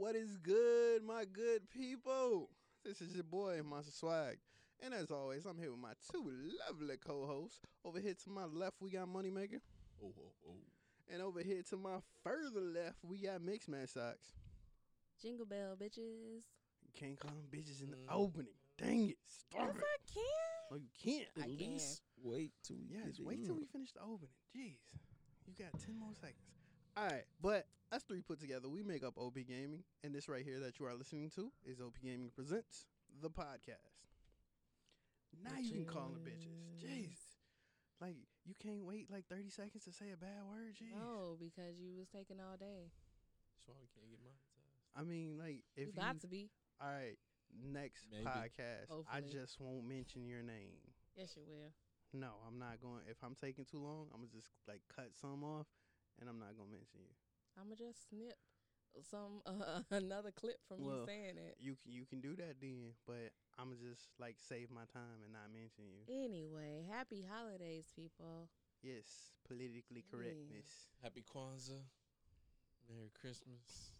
What is good, my good people? This is your boy, Monster Swag. And as always, I'm here with my two lovely co-hosts. Over here to my left, we got Moneymaker. Oh, oh, oh. And over here to my further left, we got Mix Man Socks. Jingle bell, bitches. You can't call them bitches in the Mm. opening. Dang it. Stop Yes, it. I can. No, you can't. I At can. least wait till we Yes, get wait in. till we finish the opening. Jeez. You got 10 more seconds. All right, but us three put together, we make up OP Gaming. And this right here that you are listening to is OP Gaming Presents, the podcast. Now you can call them bitches. Jeez. Like, you can't wait like 30 seconds to say a bad word? Jeez. No, because you was taking all day. That's why we can't get monetized. I mean, like, if you you. got to be. All right, next Maybe. podcast, I just won't mention your name. Yes, you will. No, I'm not going. If I'm taking too long, I'm gonna just like cut some off, and I'm not gonna mention you. I'ma just snip some uh, another clip from Well, you saying it. You can you can do that then, but I'm gonna just like save my time and not mention you. Anyway, happy holidays, people. Yes, politically correctness. Happy Kwanzaa. Merry Christmas.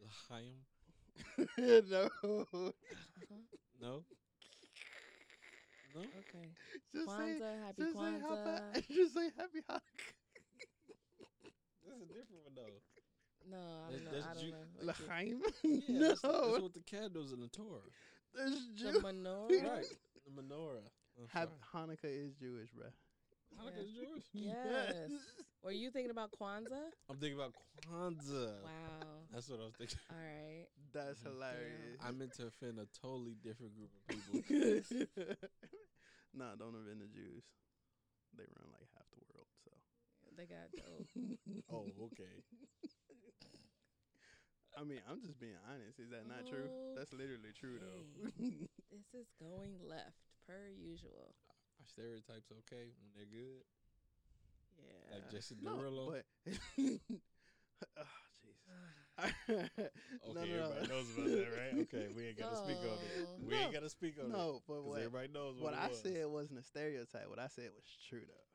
L'chaim. no, No? No? Okay. just Kwanzaa, say happy just say Kwanzaa. happy, just say happy Hanukkah. That's a different one, though. No, I That's- don't know. I that's don't Ju- know. what you- L'chaim. Yeah, no, that's, that's what the candles in the Torah. that's The menorah. Right. The menorah. I'm Hab- sorry. Hanukkah is Jewish, bruh. Hanukkah's Jewish? Yes. Were you thinking about Kwanzaa? I'm thinking about Kwanzaa. Wow. That's what I was thinking. All right. That's hilarious. I meant to offend a totally different group of people. nah, don't offend the Jews. They run like half the world, so. They got dope. oh, okay. I mean, I'm just being honest. Is that not true? That's literally true, though. this is going left per usual. Are stereotypes okay when they're good? Yeah. Like Jesse no, Derulo? but oh, Jesus. Okay, no, no, everybody no. knows about that, right? Okay, we ain't gotta speak on it. We ain't gotta speak on it. No, but Because what, everybody knows what, what it I was. said wasn't a stereotype. What I said was true, though.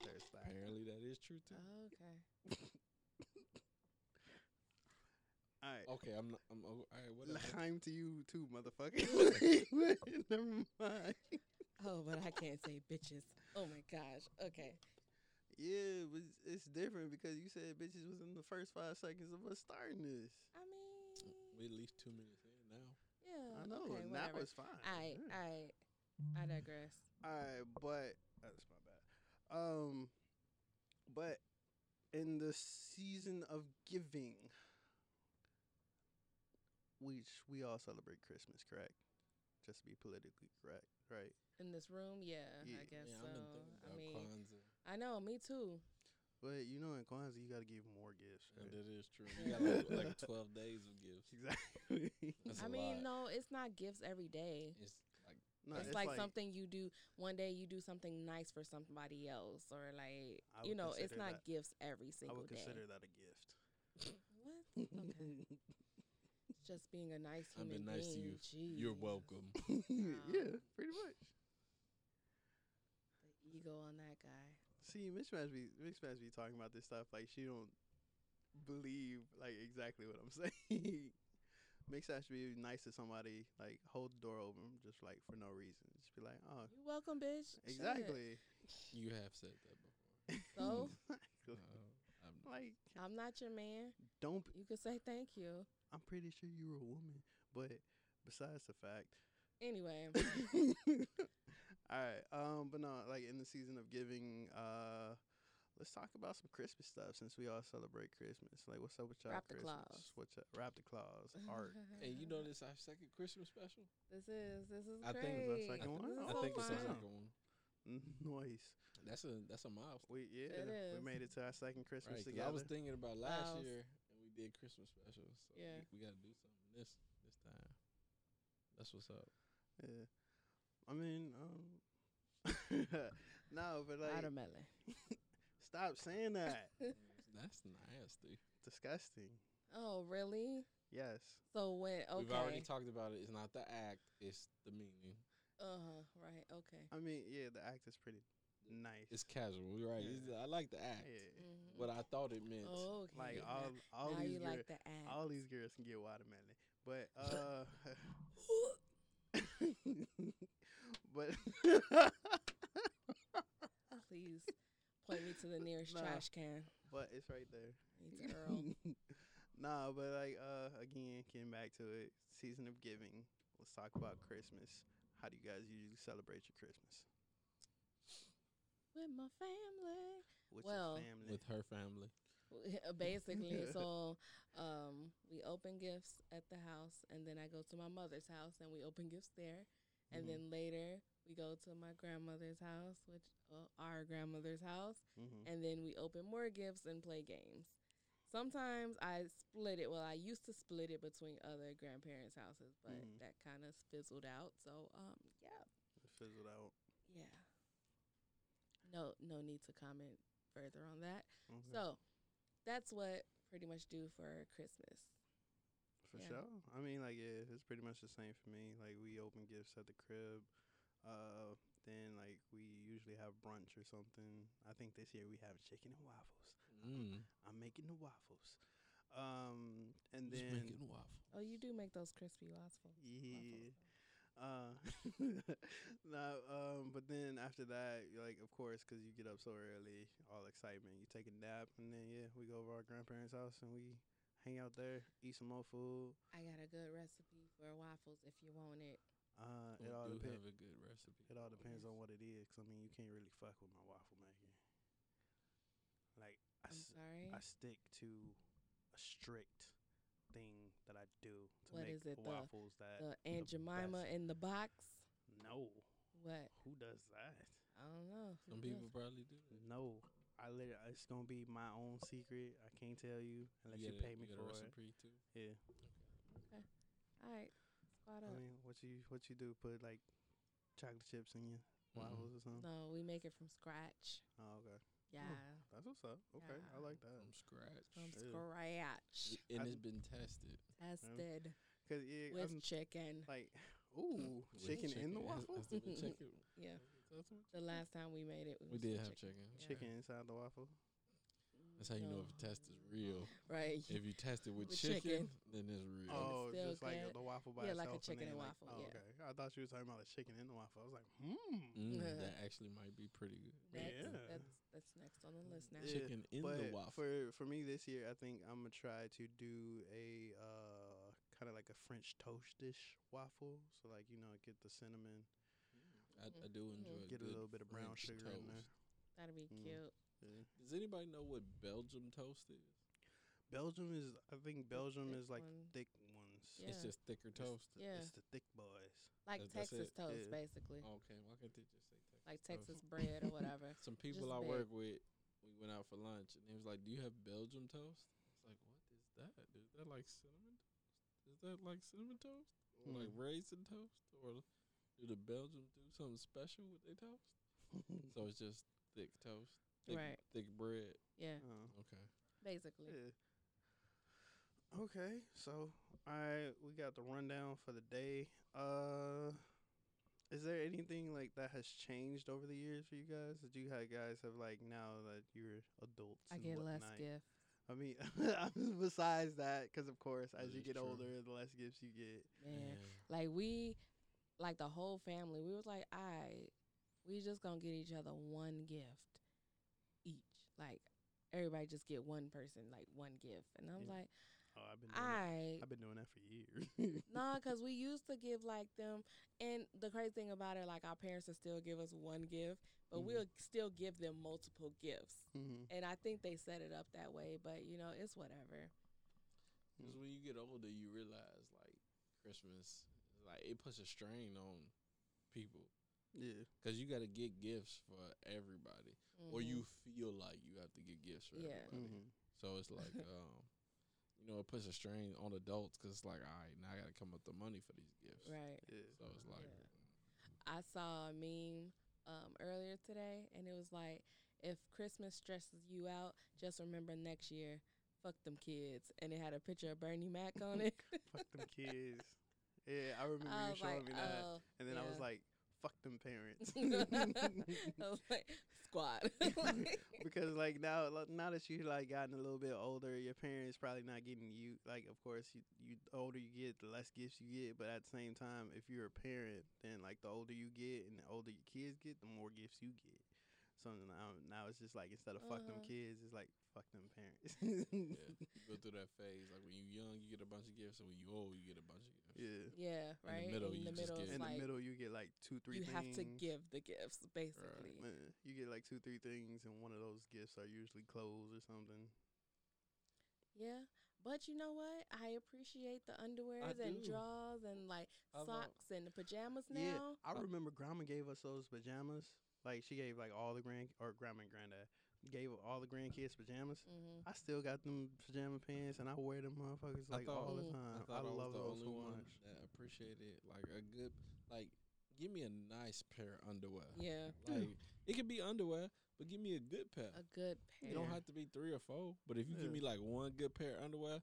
So there's that. Apparently, that is true too. Oh, okay. All right. Okay, I'm. Not, I'm. oh, All right, whatever. L'chaim to you too, motherfucker. Never mind. Oh, but I can't say bitches. Oh my gosh. Okay. Yeah, but it's, it's different because you said bitches was in the first five seconds of us starting this. I mean, uh, We at least two minutes in now. yeah. I know, Okay, and that was fine. I, Yeah. I, I digress. All right, but that's my bad. Um, but in the season of giving, which we all celebrate Christmas, correct? Just to be politically correct, right? In this room, yeah, Yeah. I guess yeah, so. I've been I mean, Kwanzaa. I know, me too. But you know, in Kwanzaa, you got to give more gifts. And Right? that is true. We got like, like 12 days of gifts. Exactly. That's I a mean, lot. no, it's not gifts every day. It's like No, it's, like, something you do one day. You do something nice for somebody else, or like you know, it's not that- gifts every single day. I single would day. consider that a gift. What? Okay, it's just being a nice human I've been nice to you. Jeez. You're welcome. yeah, pretty much. The ego on that guy. See, Mitch Match be Mitch Match be talking about this stuff like she don't believe like exactly what I'm saying. Makes us be nice to somebody, like hold the door open, just like for no reason. Just be like, oh, you're welcome, bitch. Shit. exactly. You have said that before. So Exactly. Uh, I'm, like, I'm not your man. don't. You can say thank you. I'm pretty sure you were a woman, but besides the fact, Anyway, all right. Um, but no, like in the season of giving, uh, let's talk about some Christmas stuff since we all celebrate Christmas. Like, what's up with y'all Wrap the Christmas? claws. What's up? Wrap the claws, art. and you know this our second Christmas special? this is this is I great. think it's our second one? This is I so think it's our fun. fun. second one. Noise. That's a that's a milestone. We yeah, It we made it to our second Christmas Right, 'cause together. I was thinking about last Wow. year and we did Christmas specials. So Yeah. we, we got to do something this this time. That's what's up. yeah. I mean, um, no, but like, Watermelon. Stop saying that. That's nasty. Disgusting. Oh, really? Yes. So when okay. We've already talked about it. It's not the act. It's the meaning. uh huh. Right. Okay. I mean, yeah, the act is pretty nice. It's casual, right? Yeah. It's- I like the act. yeah. Mhm. What I thought it meant. Oh, okay. Like all all now these you girls, like the act. all these girls can get watermelon, but uh, but Please point me to the nearest Nah. trash can. but it's right there. Need to Earl. nah, but like uh again, getting back to it, season of giving. Let's talk about Christmas. How do you guys usually celebrate your Christmas? With my family. With Well- your family. with her family. Basically, so um, we open gifts at the house, and then I go to my mother's house, and we open gifts there. And Mhm. then later, we go to my grandmother's house, which uh, our grandmother's house, Mhm. and then we open more gifts and play games. Sometimes I split it. Well, I used to split it between other grandparents' houses, but Mhm. that kind of fizzled out. So, um, yeah, It fizzled out. yeah. No, no need to comment further on that. Okay. So, that's what pretty much do for Christmas. For Yeah. sure. I mean, like, yeah, it's pretty much the same for me. Like, we open gifts at the crib. Uh, then like we usually have brunch or something. I think this year we have chicken and waffles. Mm. I'm making the waffles. Um, and Just then making waffle. Oh, you do make those crispy waffles. yeah. Uh, no, um, but then after that, you're like, of course, 'cause you get up so early, all excitement. You take a nap, and then yeah, we go over our grandparents' house and we hang out there, eat some more food. I got a good recipe for waffles if you want it. Uh, We it all do depends. have a good recipe. It all depends on what it is. 'cause I mean, you can't really fuck with my waffle making. Like I, I'm s- sorry. I stick to a strict thing that I do to What make is it, the- waffles that the Aunt the Jemima best. in the box. no. What? Who does that? I don't know. Who Some does? people probably do that. No. I literally, it's gonna be my own secret. I can't tell you unless you, get a- pay me get for a it. recipe too. Yeah. All right, squad I mean, what you what you do? Put like chocolate chips in your Mm-mm. waffles or something? No, we make it from scratch. Oh, okay. Yeah, That's what's up. Okay, I like that. From scratch. from Shit. scratch. And it's been tested. Tested Cause yeah, with I'm chicken. like, ooh, With chicken, in the waffle. has there chicken? Yeah. The last time we made it, it We did have chicken. Yeah. Chicken inside the waffle. That's how you know No. if a test is real. Right. If you test it with, With chicken, chicken. then it's real. Oh, still just like the waffle by Yeah, like a chicken then and like- waffle, Oh, yeah. okay. I thought you was talking about the chicken in the waffle. I was like, hmm. Mm, that actually might be pretty good. Next, Yeah. that's that's next on the list now. Yeah, Chicken in but the waffle. for for me this year, I think I'm gonna try to do a uh kind of like a French toast dish waffle. So like you know, get the cinnamon, I, I do enjoy get a little bit of brown French sugar in there. That'd be Mm. cute. Yeah. Does anybody know what Belgium toast is? Belgium is, I think Belgium thick is like one. thick ones. Yeah. It's just thicker toast. the- Yeah. it's the thick boys. Like That- that's Texas it? toast, Yeah. basically. Okay, why can't they just say Texas? Like toast? Texas bread or whatever. Some people just I big. work with, we went out for lunch, and he was like, "Do you have Belgium toast?" I was like, "What is that? Is that like cinnamon toast? Is that like cinnamon toast, or like Mm. raisin toast, or do the Belgians do something special with their toast?" so it's just thick toast, thick, Right. thick bread. Yeah, Oh. Okay. basically. Yeah. Okay, so I we got the rundown for the day. Uh, is there anything like that has changed over the years for you guys? That you guys have like now that you're adults? I and get less whatnot? gift. I mean, besides that, because of course, as That you get true. older, the less gifts you get. Man, like we, like the whole family, we was like, I, we just gonna get each other one gift each. Like everybody just get one person like one gift, and I was Yeah. like, Oh, I've been doing that. I I've been doing that for years. nah, cause we used to give like them, and the crazy thing about it, like our parents will still give us one gift, but Mhm. we'll still give them multiple gifts. mm-hmm. And I think they set it up that way, but you know, it's whatever. Because when you get older, you realize like Christmas, like it puts a strain on people. Yeah. Because you got to get gifts for everybody, or Mhm. you feel like you have to get gifts for Yeah. everybody. Mm-hmm. So it's like, um, you know, it puts a strain on adults because it's like, all right, now I got to come up with the money for these gifts. right. Yeah. So it's like, Yeah. I saw a meme um, earlier today, and it was like, if Christmas stresses you out, just remember next year, fuck them kids. And it had a picture of Bernie Mac on it. Fuck them kids. Yeah, I remember I you showing like, me that, oh, and then I was like, "Fuck them parents." I was like, squad. Like, because like now now that you like gotten a little bit older, your parents probably not getting you like of course you, you the older you get, the less gifts you get, but at the same time if you're a parent, then like the older you get and the older your kids get, the more gifts you get. So now, now it's just like instead of fuck them Uh-huh. kids, it's like fuck them parents. Yeah, you go through that phase. Like when you young, you get a bunch of gifts, and when you old, you get a bunch of gifts. Yeah. yeah, right. In the middle, in you the just middle, get- In like the middle, you get like two, three. you things. have to give the gifts, basically. Man, you get like two, three things, and one of those gifts are usually clothes or something. Yeah, but you know what? I appreciate the underwears and do. drawers and like I've al- socks and the pajamas Yeah, now. I Uh, remember Grandma gave us those pajamas. Like she gave like all the grand or Grandma and Granddad gave all the grandkids pajamas. Mm-hmm. I still got them pajama pants, and I wear them motherfuckers like thought- all the time. I I, I, love was the those only so one much. that appreciated like a good like. Give me a nice pair of underwear. Yeah, Like it could be underwear, but give me a good pair. a good pair. It don't have to be three or four, but if you give me like one good pair of underwear,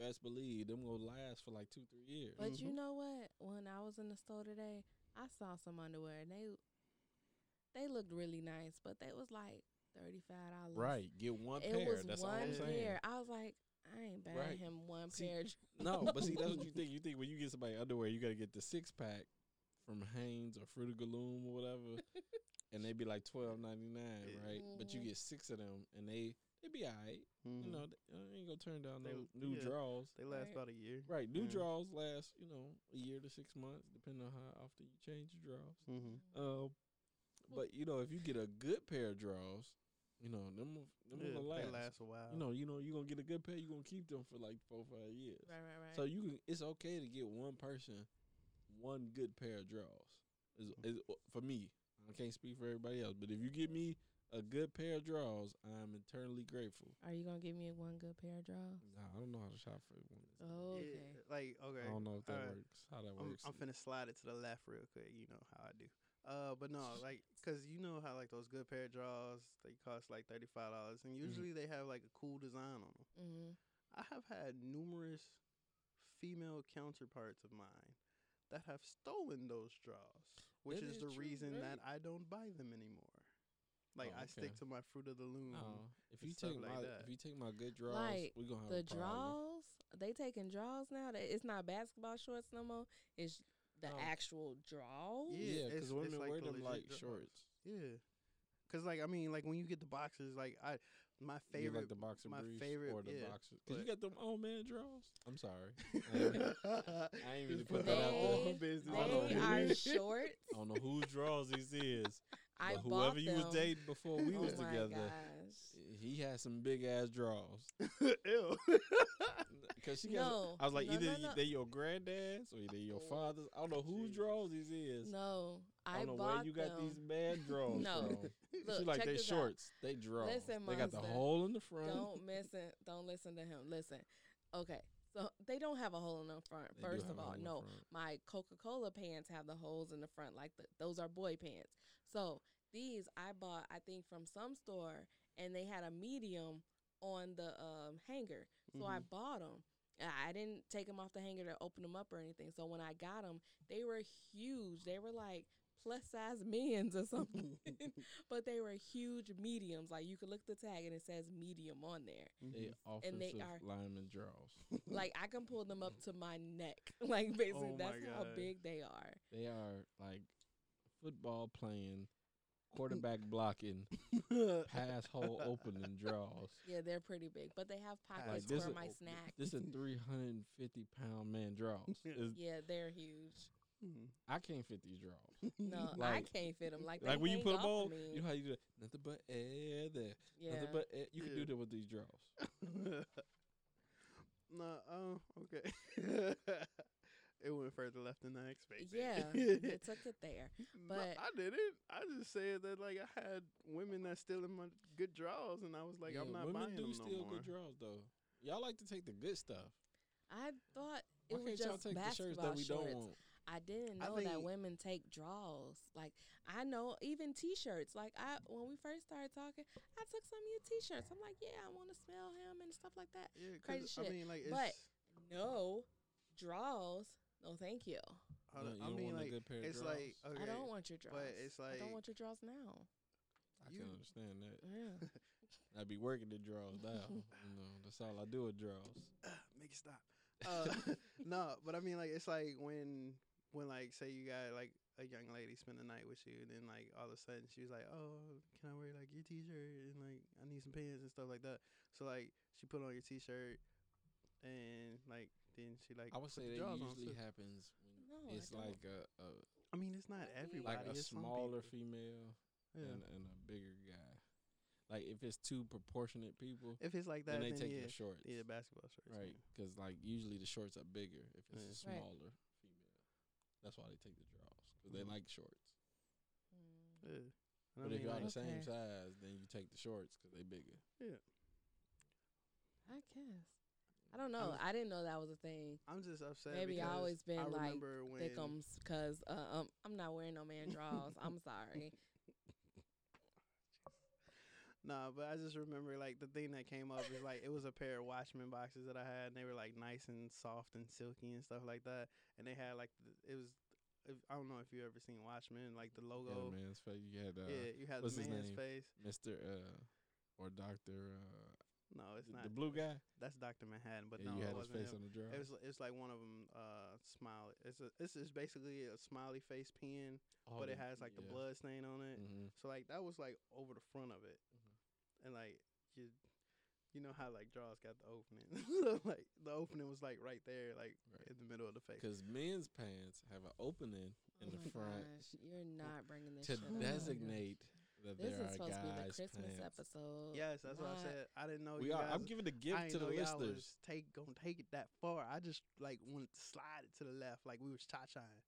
best believe them will last for like two, three years. But you Mhm. know what? When I was in the store today, I saw some underwear and they they looked really nice, but they was like thirty five dollars. Right, get one It pair. was That's one all I'm saying. pair. I was like, I ain't buying Right. him one See, pair. No, but see, that's what you think. You think when you get somebody underwear, you got to get the six pack from Hanes or Fruit of Galoom or whatever, and they be like twelve ninety nine, Yeah. right? But you Mhm. get six of them, and they they be alright. Mhm. You know, they, I ain't gonna turn down They- no new yeah. draws. they last Right. about a year. Right, new Yeah. draws last, you know, a year to six months, depending on how often you change your draws. Mm-hmm. Um, but you know, if you get a good pair of draws, you know, them will- them Yeah, gonna last. they last a while. You know, you know, you gonna get a good pair. You gonna keep them for like four, five years. Right, right, right. So you can. It's okay to get one person, one good pair of draws. Is is for me. I can't speak for everybody else, but if you give me a good pair of draws, I'm eternally grateful. Are you gonna give me one good pair of drawers? Nah, I don't know how to shop for one. Oh, okay. Yeah, like okay. I don't know if that alright. works. How that I'm, works. I'm finna slide it to the left real quick. You know how I do. Uh, but no, like, cause you know how like those good pair of drawers they cost like thirty five dollars, and usually they have like a cool design on them. Mm-hmm. I have had numerous female counterparts of mine that have stolen those draws, which That is is the true, reason that? I don't buy them anymore. Like Oh, I stick to my fruit of the loom. No, if you take like my that. if you take my good draws, Like, we gonna have The a draws, they taking draws now. That it's not basketball shorts no more. It's the No. actual draws. Yeah, Yeah, it's- because it's women like wear the them like draws. shorts. Yeah, cause like I mean, like when you get the boxes like I my You favorite, like the boxer my briefs favorite, or the yeah, boxers. Cause you got them old man draws. I'm sorry. I ain't, I ain't mean to put that out They- there. business. I don't They know are who- shorts. I don't know whose draws these is, I but bought whoever you was them. dating before we oh was my together, gosh. he had some big ass draws. Ew. Cause she got, No, I was like, no, either no, y- no. they your granddad's or they your father's. I don't know whose Jesus. draws these is. No, I I, don't know bought where you got them. these bad draws No. from. Look, she like check they this out. shorts. They draws. Listen, they got the hole in the front. Don't listen. Don't listen to him. Listen. Okay, so they don't have a hole in the front. They First of all, hole in the no. front. My Coca Cola pants have the holes in the front, like the, those are boy pants. So these I bought, I think, from some store, and they had a medium on the um, hanger. So I Mhm. bought them. I didn't take them off the hanger to open them up or anything. So when I got them, they were huge. They were like plus size men's or something, but they were huge mediums. Like you could look at the tag and it says medium on there. They offensive And they are- lineman draws. Like I can pull them up to my neck. Like basically, Oh my that's how big they are. They are like football playing, quarterback blocking, pass hole opening draws. Yeah, they're pretty big, but they have pockets this for is- my snack. This is three hundred and fifty pound man draws. Is- yeah, they're huge. Mhm. I can't fit these draws. No, I can't fit them. Like like when you put them off on, me. you know how you do it? Nothing but air there. yeah, Nothing but air. You can Yeah. do that with these draws. no, oh, okay. It went further left than I expected. yeah, it took it there. No, but- I didn't. I just said that like I had women that still in my good draws, and I was like, I'm not women buying do them steal no more. good draws though. Y'all like to take the good stuff. I thought it Why was just take the shirts basketball that we shorts. don't want? I didn't I know that women take draws. Like I know even T-shirts. Like I when we first started talking, I took some of your T-shirts. I'm like, yeah, I want to smell him and stuff like that. Yeah, Crazy 'cause, I shit. mean, like, it's, But- No draws. No, thank you. hold No, on, you I don't mean, want a like, good pair of it's draws? like, okay, I don't want your draws. but it's I don't want your draws now. I You- can understand that. Yeah. I be working the draws now. you know, that's all I do with draws. Make it stop. Uh, no, but I mean, like, it's like when, when like, say you got like a young lady spend the night with you, and then like all of a sudden she was like, "Oh, can I wear like your t-shirt and like I need some pants and stuff like that." So like she put on your t-shirt, and like then she like I would say the that usually happens when No, it's like a, a I mean, it's not Okay. everybody. like a it's smaller female Yeah. and, and a bigger guy. Like if it's two proportionate people, If it's like that, then they then take yeah, the shorts, yeah, basketball shorts. right? Because like usually the shorts are bigger if it's Yeah. a Right. smaller female. That's why they take the draws because they Mhm. like shorts. Mm. Yeah. And I But if mean, y'all like, the same Okay. size, then you take the shorts because they bigger. Yeah. I guess. I don't know. was- I didn't know that was a thing. I'm just upset. Maybe I always been, I like, remember when Thickums, cause uh, um, I'm not wearing no man draws. I'm sorry. Nah, but I just remember like the thing that came up is like it was a pair of Watchman boxes that I had, and they were like nice and soft and silky and stuff like that. And they had like the, it was, if, I don't know if you ever seen Watchmen, like the You had logo. a man's face. You had uh, yeah, you had what's the his man's name? face. Mr. Uh, or Doctor. Uh, No, it's the, not. the blue guy. That's Doctor Manhattan, but yeah, no, you it had his wasn't face him. on the draw. It was it's like one of them uh smiley. It's a this is basically a smiley face pen, Oh, but it has like the blood stain on it. hmm So like that was like over the front of it, Mhm. and like you, you know how like draws got the opening. like the opening was like right there, like Right. in the middle of the face. Because men's pants have an opening in oh the my front gosh, you're not bringing this to shit designate that This there is are supposed to be the Christmas pants. episode. Yes, that's what I said. I didn't know We you are. guys. I'm giving a I gift didn't to the y'all listeners. was take gonna take it that far. I just like wanted to slide it to the left, like we was cha chaing.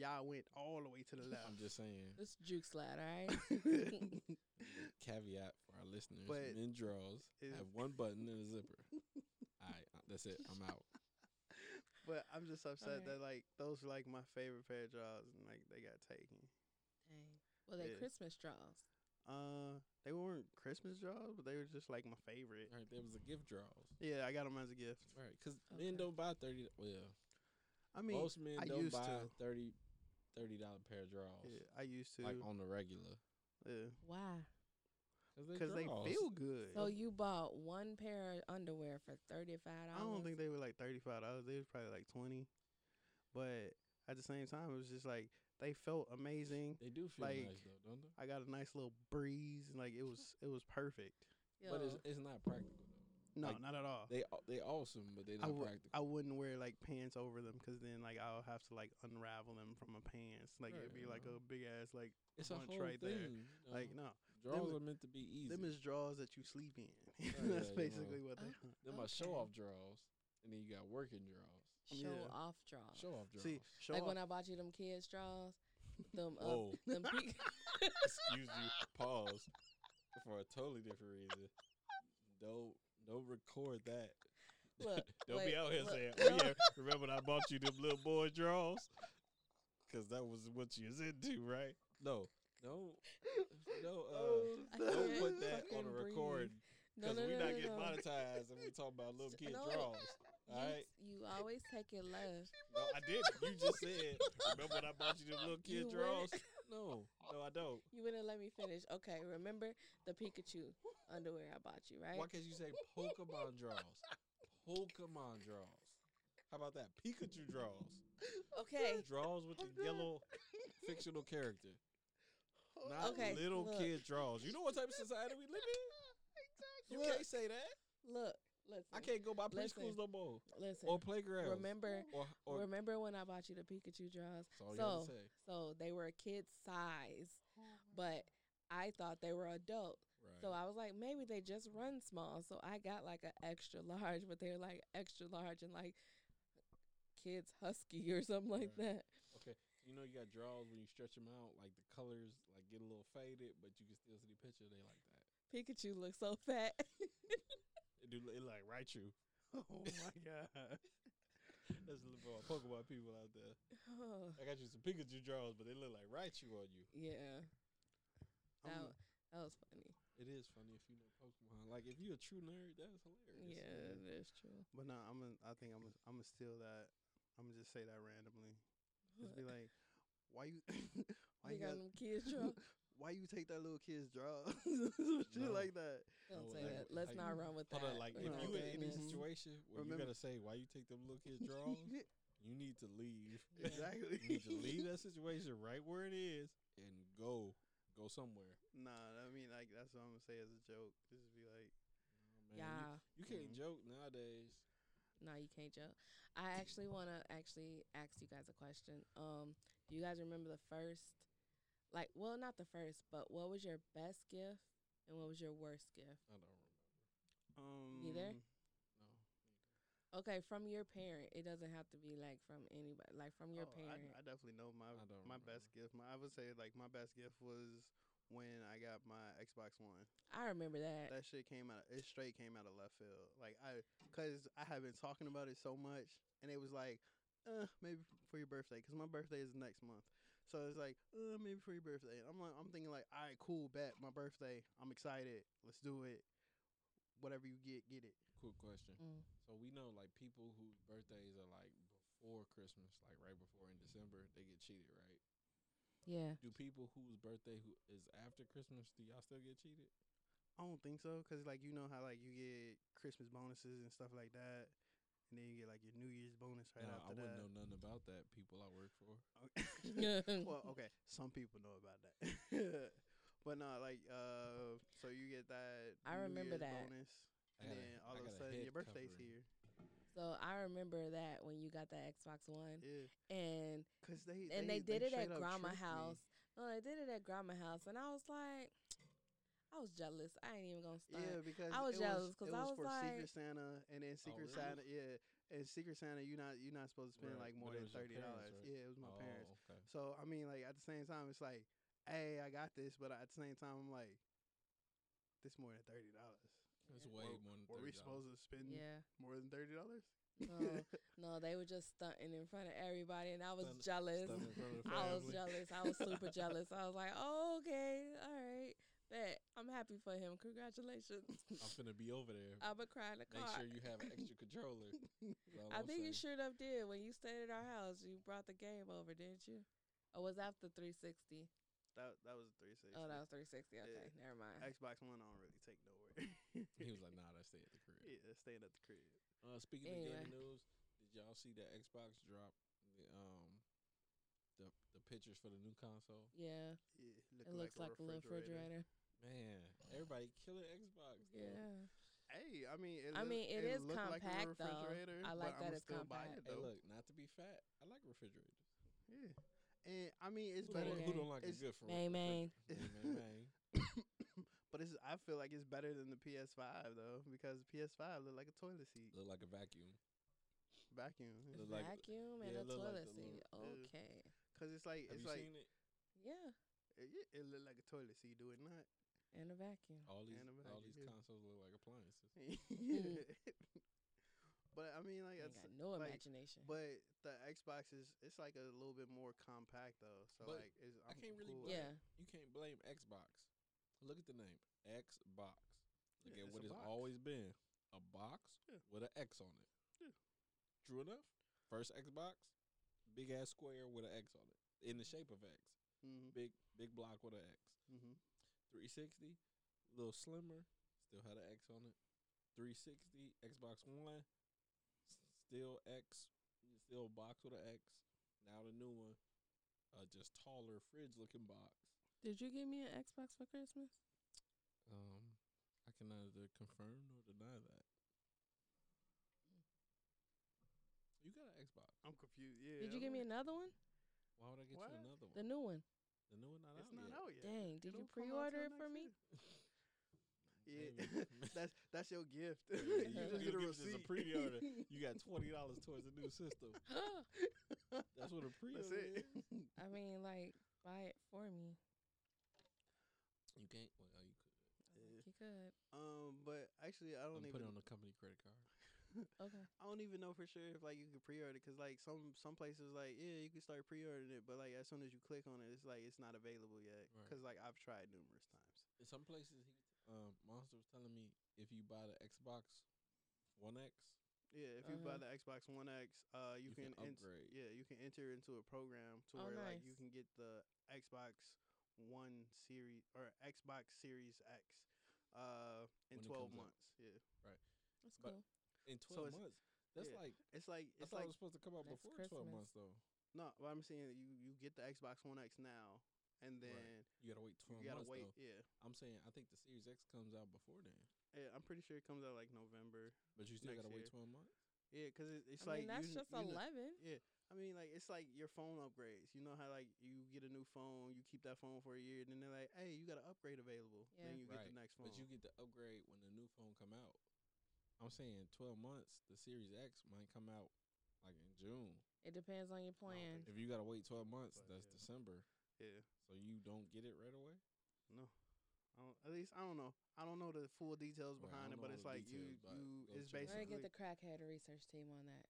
Y'all went all the way to the left. I'm just saying. This juke slide, all right? Caveat for our listeners: But men draws is- have one button and a zipper. All right, uh, that's it. I'm out. but I'm just upset Alright. that like those are like my favorite pair of draws, and like they got taken. Dang. Well, they Yeah. Christmas draws. Uh, they weren't Christmas draws, but they were just like my favorite. All right, there was a gift draws. Yeah, I got them as a gift. All right, because Okay. men don't buy thirty. Well, I mean, most men I don't used buy to. 30 thirty dollar pair of draws yeah, I used to. like on the regular yeah, Why? because they draws. feel good. So you bought one pair of underwear for thirty five dollars. I don't think they were like thirty five dollars. They was probably like twenty. But at the same time, it was just like they felt amazing. They do feel like, nice though, don't they? I got a nice little breeze. and, Like it was, it was perfect. But it's, it's not practical though. No, Like, not at all. They au- they awesome, but they I, not w- practical. I wouldn't wear like pants over them because then like I'll have to like unravel them from my pants. Like it'd be like uh-huh. a big ass like it's a bunch whole right there. thing. you know. like no. draws them- are meant to be easy. Them is drawers that you sleep in. yeah, That's you know. basically what they. Oh. Them are Okay. show off draws, and then you got working draws. Show Yeah. off draws. Show off draws. See, show like off. when I bought you them kids draws, them uh, Whoa. them peak. Excuse you. Pause. For a totally different reason. Don't don't record that. Look, don't wait, be out here look, saying, "Oh yeah, remember when I bought you them little boy draws?" Because that was what you was into, right? No, don't, no, uh, Oh, don't put that on fucking a breathe. record No, because no, we no, not no, getting no. monetized and we talking about little kid No. You, All right. you always take it left. No, I didn't. You just said, remember when I bought you the little kid You wouldn't- No, no, I don't. You wouldn't let me finish. Okay, remember the Pikachu underwear I bought you, right? Why can't you say Pokemon draws? Pokemon draws. How about that? Pikachu draws. Okay. Draws with the yellow fictional character. Not Okay, little look. kid draws. You know what type of society we live in? Exactly. You Look. can't say that. Look, listen. I can't go by Listen. preschools no more. Listen. Or playgrounds. remember Or, or remember when I bought you the Pikachu draws? that's all you have to So say. so they were a kid size, oh. but I thought they were adult. Right. So I was like, maybe they just run small. So I got like an extra large, but they're like extra large and like kids husky or something like Right. that. Okay, you know you got draws when you stretch them out, like the colors like get a little faded, but you can still see the picture. They like that. Pikachu looks so fat. It do it like Raichu. Oh my god. That's a little for our Pokemon people out there. oh, I got you some Pikachu draws, but they look like Raichu on you. yeah, that, I'm- that was funny. It is funny if you know Pokemon. Like if you're a true nerd, that is hilarious. Yeah, it is true. But no, I'm. Gonna, I think I'm. Gonna, I'm gonna steal that. I'm gonna just say that randomly. Just be like, why you? why you you got got? them kids draws? why you take that little kid's draw? Shit No. like that. Don't Oh, say like, that. Let's how not you- run with Hold that. on, like if you in any Goodness. situation where Remember- you gotta say why you take them little kids draws, you need to leave. exactly. you need to leave that situation right where it is and go go somewhere. Nah, I mean like that's what I'm gonna say as a joke. Just be like, Man, Yeah. you, can't Mhm. joke nowadays. No, you can't joke. I actually want to actually ask you guys a question. Um, do you guys remember the first, like, well, not the first, but what was your best gift and what was your worst gift? I don't remember. um, Neither? No. Okay, from your parent. It doesn't have to be like from anybody, like from your oh, parent. I, I definitely know my I don't my best gift. My, I would say like my best gift was when I got my Xbox One. I remember that. That shit came out. It straight came out of left field. Like I, cause I have been talking about it so much, and it was like, uh, maybe for your birthday, cause my birthday is next month. So it's like, uh, maybe for your birthday. I'm like, I'm thinking like, all right, cool, bet my birthday. I'm excited. Let's do it. Whatever you get, get it. Quick question. Mm. So we know like people whose birthdays are like before Christmas, like right before in December, they get cheated, right? Yeah. Do people whose birthday who is after Christmas, do y'all still get cheated? I don't think so, cause like you know how like you get Christmas bonuses and stuff like that, and then you get like your New Year's bonus right Nah, after I wouldn't that. know nothing about that. People I work for. well, okay, some people know about that, but no, like uh, so you get that. I New remember Year's that. bonus, and got a- then all I of a got a sudden your birthday's covering. here. So I remember that when you got the Xbox One, Yeah, and cause they and they, did it at straight up grandma tricked me. house. No, they did it at grandma house, and I was like, I was jealous. I ain't even gonna start. Yeah, because I was it jealous because I was, was for like- Secret Santa, and then Secret oh, really? Santa, yeah, and Secret Santa, you not you not supposed to spend Right, like more than thirty dollars. right? Yeah, it was my oh, parents. Okay. So I mean, like at the same time, it's like, hey, I got this, but at the same time, I'm like, this more than thirty dollars. It's Yeah. way Were- more than Were we supposed to spend yeah. more than thirty dollars? No, no, they were just stunting in front of everybody, and I was Stunt- jealous. Stuff in front of the I was jealous. I was super jealous. I was like, oh, okay, all right. Bet. I'm happy for him. Congratulations. I'm finna be over there. I'ma cry in the car. Make sure you have an extra controller. I I'm think you saying. sure enough did when you stayed at our house. You brought the game over, didn't you? Or was that the 360? That that was three sixty. Oh, that was 360. Okay, Yeah. never mind. Xbox One. I don't really take nowhere. He was like, "Nah, that's stay at the crib." yeah, staying at the crib. Uh, speaking Anyway. of gaming news, did y'all see that Xbox drop the um the the pictures for the new console? Yeah, Yeah, it looks like, a little refrigerator. Man, everybody killing Xbox. though. Yeah. Hey, I mean, it I look- mean, it is look like a compact, though. I like but that I'ma it's compact. it Hey, look, not to be fat, I like refrigerators. Yeah, and I mean, it's Who better. don't, who don't like a it's- good for Bang, bang. Bang, bang. but it's. I feel like it's better than the PS5 though, because the PS5 look like a toilet seat Look like a vacuum. vacuum. A Look like- vacuum and yeah, a it look like toilet seat. little- Okay. Cause it's like Have it's you like seen it? Yeah, it, yeah, it look like a toilet seat, do it not? And a vacuum. All these And a all these yeah. consoles look like appliances. yeah. but I mean, like, Ain't it's, got no like, imagination. but the Xbox is it's like a little bit more compact though. So But like, it's, I I'm can't really cool blame- yeah, You can't blame Xbox. Look at the name, Xbox. Look Yeah, at what it's box. always been, a box Yeah. with an X on it. Yeah. True enough. First Xbox, big ass square with an X on it, in the shape of X. Mhm. Big big block with an X. Mhm. 360, a little slimmer, still had an X on it. 360, Xbox One, still X, still box with an X. Now the new one, uh, just taller fridge looking box. Did you give me an Xbox for Christmas? Um, I can neither confirm nor deny that. You got an Xbox. I'm confused. Yeah. Did you I'm give me another one? Why would I get What? you another one? The new one. The new one not It's out not yet. out yet. Dang, It did you don't come out pre-order it for me? Yeah, that's that's your gift. Yeah, you you- just get a give us receipt. a pre-order. You got twenty dollars towards the new system. That's what a pre-order That's it. is. I mean, like, buy it for me. You can't. Well, you could. Yeah. You could. Um, but actually, I don't I'm put it on a company credit card. Okay. I don't even know for sure if like you could pre-order because like some some places like yeah you can start pre-ordering it, but like as soon as you click on it, it's like it's not available yet. Right. Because like I've tried numerous times. In some places, he, um, Monster was telling me if you buy the Xbox One X, Yeah, if you buy Uh-huh. the Xbox One X, uh, you, You can, can ent- upgrade. yeah, you can enter into a program to Oh, where like you can get the Xbox One series or Xbox Series X, uh, in When twelve comes out. months. Yeah, That's But- cool. In So twelve it's- months. That's yeah. like it's like I it's thought like it was supposed to come out Next before twelve months though. no. but I'm saying you you get the Xbox One X now, and then You gotta wait twelve you gotta months wait. though. Yeah, I'm saying I think the Series X comes out before then, yeah. I'm pretty sure it comes out like November. but you still gotta wait twelve months. Yeah, because it, it's I like mean, that's you, just you kn- eleven. Yeah, I mean, like it's like your phone upgrades. You know how like you get a new phone, you keep that phone for a year, and then they're like, "Hey, you got an upgrade available." Yeah. Then you get Right, the next phone. But you get the upgrade when the new phone come out. I'm saying twelve months. The Series X might come out like in June. It depends on your plan. If you gotta wait twelve months, But, that's yeah. December. yeah, So you don't get it right away. no. I don't, at least I don't know. I don't know the full details Right, behind don't it, but it's like you, details, but you, it's check it We're gonna basically get the crackhead research team on that.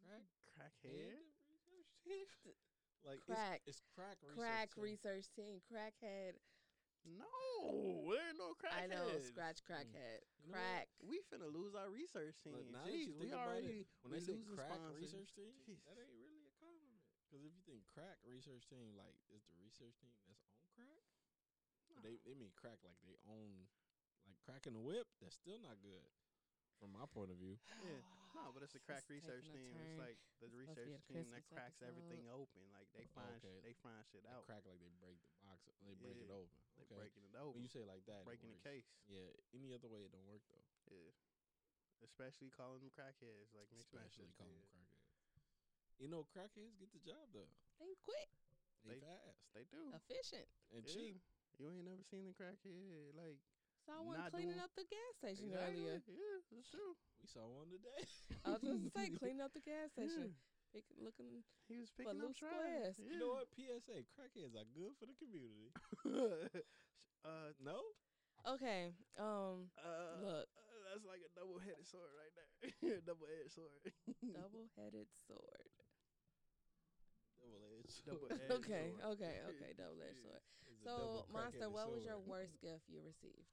Did you just get Crack crackhead. research team? like Crack. It's, it's crack research. Crack team. research team. Crackhead. No, there ain't no I know. Scratch mm. crackhead. You know? Crack. We finna lose our research team. Look, now Jeez, we think about it, already when we they say losing crack sponsors. research team, Jeez. that ain't really a compliment. Because if you think crack research team, like is the research team that's on crack? But They they mean crack like they own, like cracking the whip. That's still not good, from my point of view. Yeah. Oh, no, but it's a crack This research taking a team. It's like the It's supposed to be research a team that Christmas cracks everything open. Like they find sh- they find shit They out. crack like they break the box. They break it Yeah, open. They Okay. breaking it open. When you say it like that, breaking the case. Yeah. Any other way, it don't work though. Yeah. Especially calling them crackheads like Especially Masters call them crackheads. You know, crackheads get the job though. They quick. They, They- fast They do. Efficient. and Yeah. cheap. You ain't never seen the crackhead like So one Not cleaning doing- up the gas station Exactly. earlier. Yeah, that's true. We saw one today. I was just to say cleaning up the gas station. Yeah. Pick, looking. He was picking up loose trash. squares. Yeah. You know what? PSA, crackheads are good for the community. uh, No? Okay. Um. uh, Look. uh, that's like a double-headed sword right there. double-edged sword. Double-headed sword. Double edged. Double-edged Okay. sword. Okay. Okay. Double-edged sword. It's a So, double Monster, crackheaded what was your sword. worst gift you received?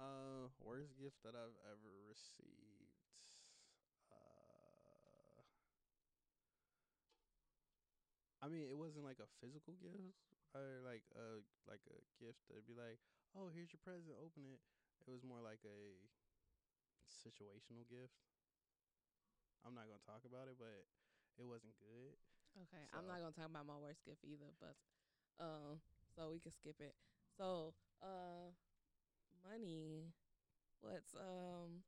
Uh, worst gift that I've ever received. Uh, I mean, it wasn't like a physical gift or like a like a gift that'd be like, "Oh, here's your present, open it." It was more like a situational gift. I'm not gonna talk about it, but it wasn't good. Okay, I'm not gonna talk about my worst gift either, but um, so we can skip it. So, uh, money. What's um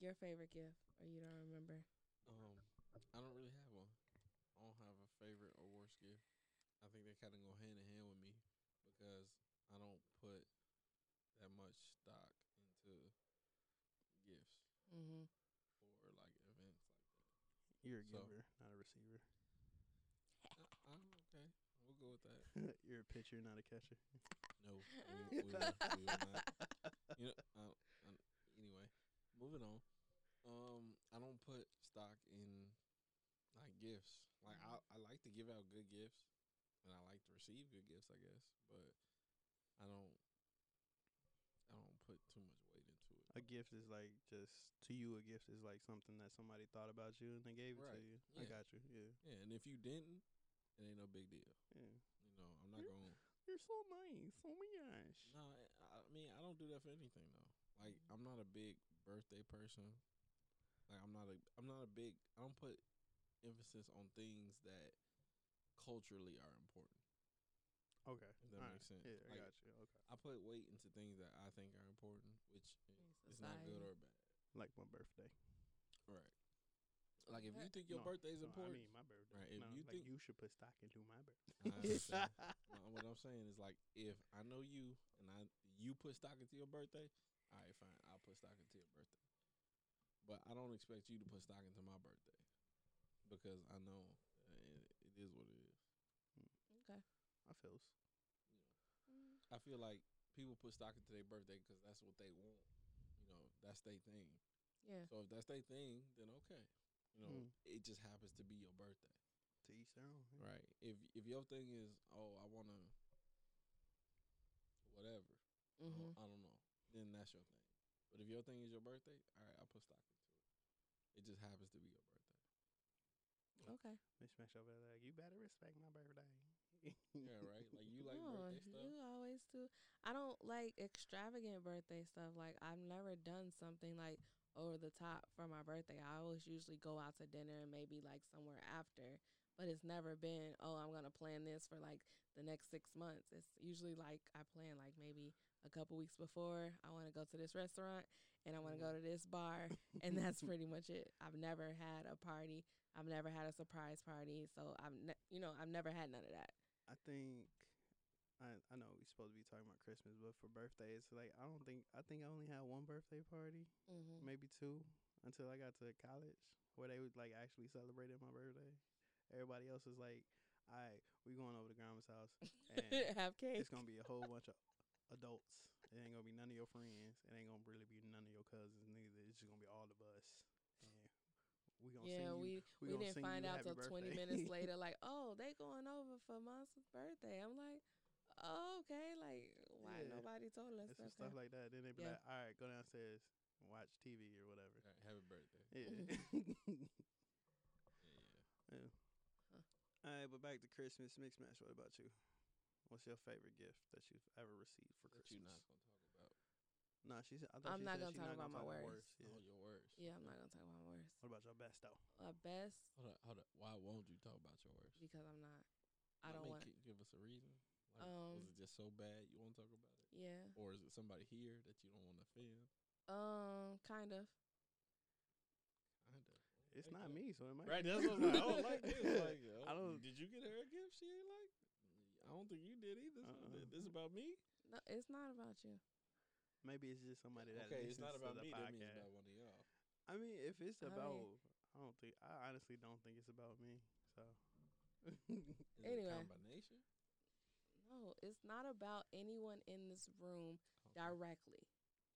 your favorite gift, or you don't remember? Um, I don't really have one. I don't have a favorite or worst gift. I think they kind of go hand in hand with me because I don't put that much stock into gifts Mm-hmm. for like events like that. You're a So- giver, not a receiver. Uh, I'm okay. We'll go with that. You're a pitcher, not a catcher. No, we, we, will, we will not. You know, anyway, moving on. Um, I don't put stock in like gifts. Like I, I like to give out good gifts, and I like to receive good gifts, I guess. But I don't, I don't put too much weight into it. A gift is like just to you. A gift is like something that somebody thought about you and they gave it to you. I got you. Yeah, Yeah, and if you didn't, it ain't no big deal. yeah. You know, I'm not You're- going. You're so nice. Oh my gosh. No, I, I mean I don't do that for anything though. Like I'm not a big birthday person. Like I'm not a I'm not a big I don't put emphasis on things that culturally are important. Okay. If that Alright. makes sense. Yeah, I got you. Okay. I put weight into things that I think are important, which In is not good or bad. Like my birthday. Right. Like if you think your No, birthday is no, important, I mean my birthday. Right, if No, you like think- you should put stock into my birthday. I understand. No, what I'm saying is like if I know you and I you put stock into your birthday, all right, fine, I'll put stock into your birthday. But I don't expect you to put stock into my birthday because I know uh, it, it is what it is. Okay. I feels. Mm, I feel like people put stock into their birthday because that's what they want. You know, that's their thing. Yeah. So if that's their thing, then okay. You know, Mm. it just happens to be your birthday, To each their own. yeah. right? If if your thing is, oh, I want to, whatever. I, Mm-hmm. don't, I don't know. Then that's your thing. But if your thing is your birthday, all right, I'll put stock into it. It just happens to be your birthday. Okay. They smash over like you better respect my birthday. Yeah, right. Like you like no, birthday stuff. you always do. I don't like extravagant birthday stuff. Like I've never done something like over the top for my birthday. I always usually go out to dinner and maybe like somewhere after. But it's never been, oh, I'm gonna plan this for like the next six months. It's usually like I plan like maybe a couple weeks before. I want to go to this restaurant and I want to go mm-hmm. to this bar, and that's pretty much it. I've never had a party. I've never had a surprise party, so I've ne- you know I've never had none of that. I think I I know we're supposed to be talking about Christmas, but for birthdays, like I don't think I think I only had one birthday party, Mm-hmm. maybe two, until I got to college where they would like actually celebrated my birthday. Everybody else was like, "All right, we going over to grandma's house, and Have cake. it's gonna be a whole bunch of adults. It ain't gonna be none of your friends. It ain't gonna really be none of your cousins neither. It's just gonna be all of us. And we gonna Yeah, you. we we we didn't find out till twenty minutes later. Like, oh, they going over for Monster's birthday. I'm like, oh, okay. Like, why Yeah. nobody told us? It's Okay. stuff like that. Then they be Yeah. like, "All right, go downstairs and watch TV or whatever." All right, happy birthday. Yeah. Yeah. yeah. Huh. All right, but back to Christmas. Mix match. What about you? What's your favorite gift that you've ever received for That Christmas? you not gonna talk about. Nah, she said. I thought I'm she not said gonna she talk not about gonna my talk worst. Yeah. Oh, your worst. Yeah, I'm not gonna talk about my worst. What about your best though? Uh, best Hold up, hold up. Why won't you talk about your worst? because I'm not. I I don't mean, want. give us a reason. Like, Um, was it just so bad you won't talk about it, Yeah. or is it somebody here that you don't want to offend? Um. Kind of. Kinda. It's not me, so it might. Right, that's what I'm like. I don't like this. Like, I don't- Did you get her a gift she ain't like? I don't think you did either. So Uh-uh. th- This about me? No, it's not about you. Maybe it's just somebody that. Okay, it's not about the me. That means about one of y'all. I mean, if it's I mean- about, I don't think. I honestly don't think it's about me. So. Anyway. a combination? No, it's not about anyone in this room Okay. directly.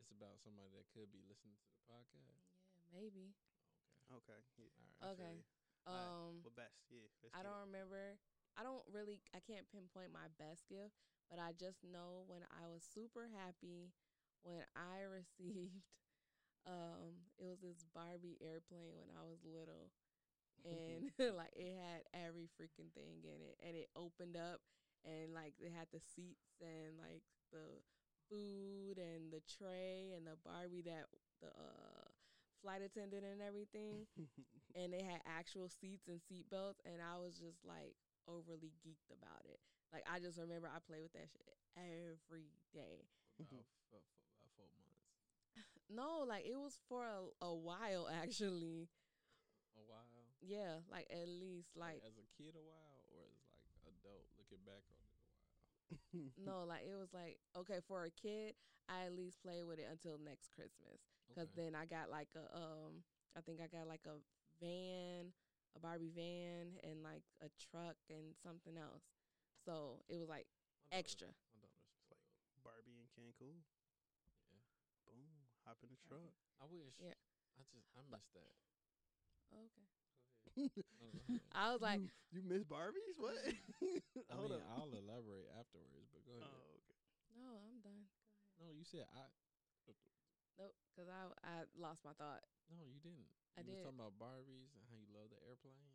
It's about somebody that could be listening to the podcast. Yeah, maybe. okay. Yeah. All right. Okay. you. Alright, Um. But best, yeah. I don't remember. I don't really. I can't pinpoint my best gift, but I just know when I was super happy when I received. Um, it was this Barbie airplane when I was little, and like it had every freaking thing in it, and it opened up, and like they had the seats and like the food and the tray and the Barbie that the uh, flight attendant and everything and they had actual seats and seat belts and I was just like overly geeked about it. Like I just remember I played with that shit every day. About, f- f- about four months. No, like it was for a, a while actually. A while. Yeah, like at least like as a kid, a while, or as like adult looking back on it, a while. no, like it was like okay for a kid, I at least play with it until next Christmas. Cause Okay. then I got like a um, I think I got like a van, a Barbie van, and like a truck and something else. So it was like My daughter- extra. My daughter's like. Barbie and Cancun. Yeah. Boom. Hop in the truck. I wish. Yeah. I just I missed that. okay. I was like, you, you miss Barbies? What? I Hold mean, up. I'll elaborate afterwards, but go ahead. Oh, okay. no, I'm done. No, you said I. Nope, cause I I lost my thought. No, you didn't. I you was talking about Barbies and how you love the airplane and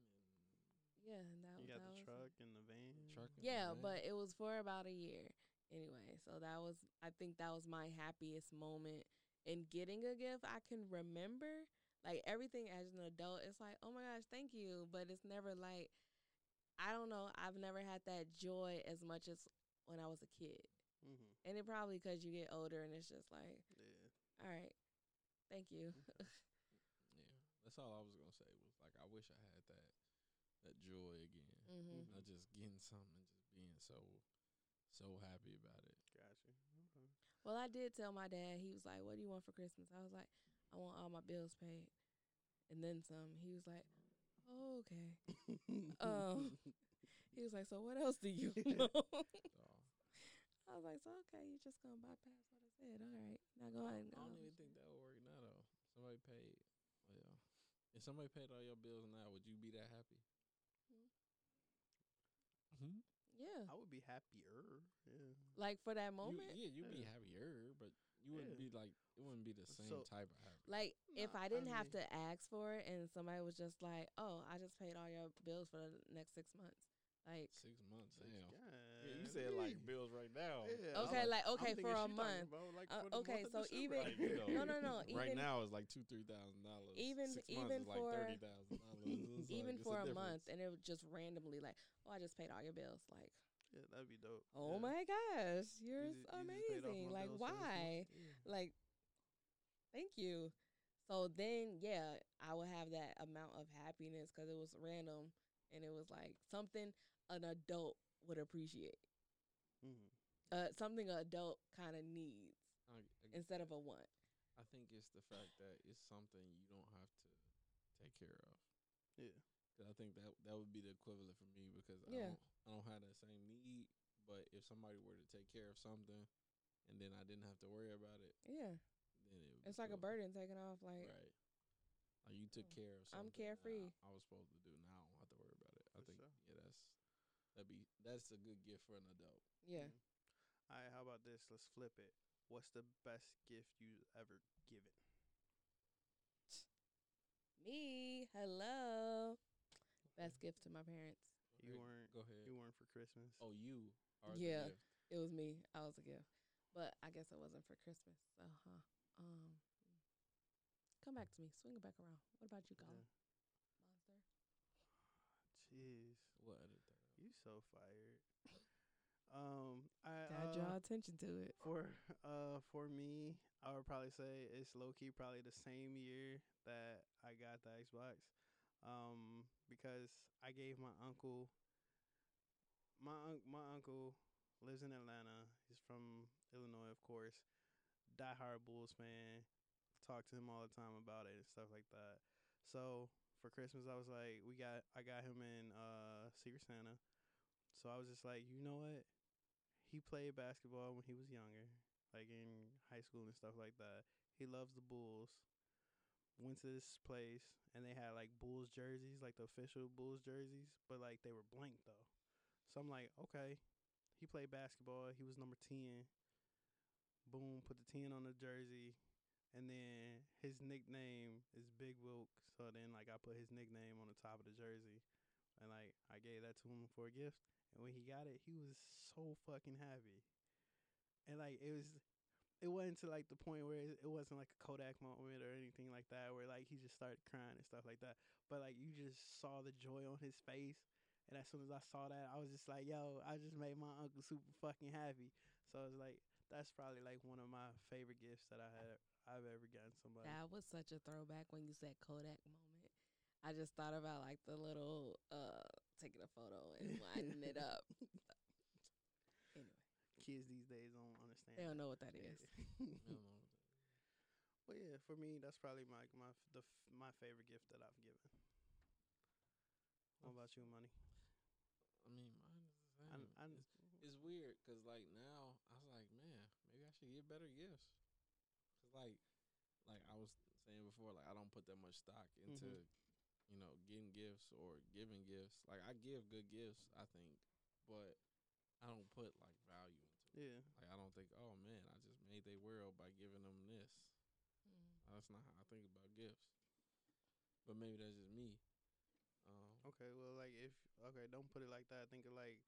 Yeah, and that You was got that the was- truck and the van. truck. and the Yeah, van. but it was for about a year anyway. So that was I think that was my happiest moment in getting a gift I can remember. Like everything as an adult, it's like, oh my gosh, thank you. But it's never like I don't know. I've never had that joy as much as when I was a kid. Mm-hmm. And it probably because you get older and it's just like, Yeah. all right, thank you. yeah, that's all I was gonna say was like I wish I had that that joy again. hmm Not just getting something, and just being so so happy about it. Gotcha. Okay. Well, I did tell my dad. He was like, "What do you want for Christmas?" I was like, "I want all my bills paid, and then some." He was like, oh, "Okay." Um, He was like, "So what else do you know? So, I was like, "So okay, you just gonna bypass what I said? All right, now go ahead." And go. I don't even think that would work now though. Somebody paid. Well, if somebody paid all your bills now, would you be that happy? Hmm? Yeah, I would be happier. Yeah. like for that You, moment. yeah, you'd be happier, but you wouldn't Yeah. be like it wouldn't be the same So- type of happy. Like if Nah, I I didn't have mean- to ask for it, and somebody was just like, "Oh, I just paid all your bills for the next six months," Like Six months. Damn. God, Yeah, you said like bills right now. Yeah, Okay, like, I'm okay, for a month. about, like, Uh, okay, month so even- Like, you know, No, no, no, right even- now it's like two, three thousand dollars. Even- Six even months is like for- thirty thousand dollars. even for a month, and it was just randomly like, oh, I just paid all your bills. Like, yeah, that'd be dope. oh yeah. my gosh, you're You just- you just paid off amazing. Like, bills for this month. why? Like, thank you. So then, yeah, I would have that amount of happiness because it was random and it was like something an adult would appreciate, Mhm. uh, something an adult kind of needs I, I, instead of a want. I think it's the fact that it's something you don't have to take care of. Yeah. 'Cause I think that that would be the equivalent for me because Yeah. I don't I don't have that same need. But if somebody were to take care of something, and then I didn't have to worry about it, Yeah, then it would it's be like a burden taken off. Like, right? Like you took Mm. care of something. I'm carefree. I, I was supposed to do. Now I don't have to worry about it. I For think sure. yeah, that's that'd be that's a good gift for an adult. yeah. Mhm. All right, how about this? Let's flip it. What's the best gift you ever given? Me, hello. Best gift to my parents. You weren't. Go ahead. You weren't for Christmas. oh, you are Yeah. the gift. It was me. I was a gift, but I guess it wasn't for Christmas. So, huh? Um, come back to me. Swing it back around. What about you, Colin? Monster. Jeez, We'll edit you so fired. Um, I Gotta uh, draw attention to it. for uh for me, I would probably say it's low key probably the same year that I got the Xbox. Um, because I gave my uncle my un- my uncle lives in Atlanta. He's from Illinois, of course. Diehard Bulls fan. Talk to him all the time about it and stuff like that. So for Christmas, I was like, we got I got him in uh Secret Santa. So I was just like, you know what? He played basketball when he was younger, like in high school and stuff like that. He loves the Bulls. Went to this place and they had like Bulls jerseys, like the official Bulls jerseys, but like they were blank though. So I'm like, okay. He played basketball. He was number 10. Boom, put the 10 on the jersey. And then his nickname is Big Wilk. So then like I put his nickname on the top of the jersey. And like I gave that to him for a gift. And when he got it, he was so fucking happy. And like it was it wasn't to like the point where it, it wasn't like a Kodak moment or anything like that where like he just started crying and stuff like that. But like you just saw the joy on his face. And as soon as I saw that, I was just like, yo, I just made my uncle super fucking happy. So it's like that's probably like one of my favorite gifts that I had I've ever gotten somebody. That was such a throwback when you said Kodak moment. I just thought about like the little uh taking a photo and winding it up. Anyway, Kids these days don't understand. they don't know what that is. I don't know what that is. Well, yeah, for me, that's probably my my the my favorite gift that I've given. What about you, money? I mean, mine is the same. I, I, it's, it's weird because like now I was like, man, maybe I should get better gifts. Cause like, like I was saying before, like I don't put that much stock into, Mhm. you know, getting gifts or giving gifts. Like I give good gifts, I think, but I don't put like value into it. Yeah, Like I don't think, oh man, I just made their world by giving them this. Mm. That's not how I think about gifts. But maybe that's just me. Um, okay. Well, like if okay, don't put it like that. Think of like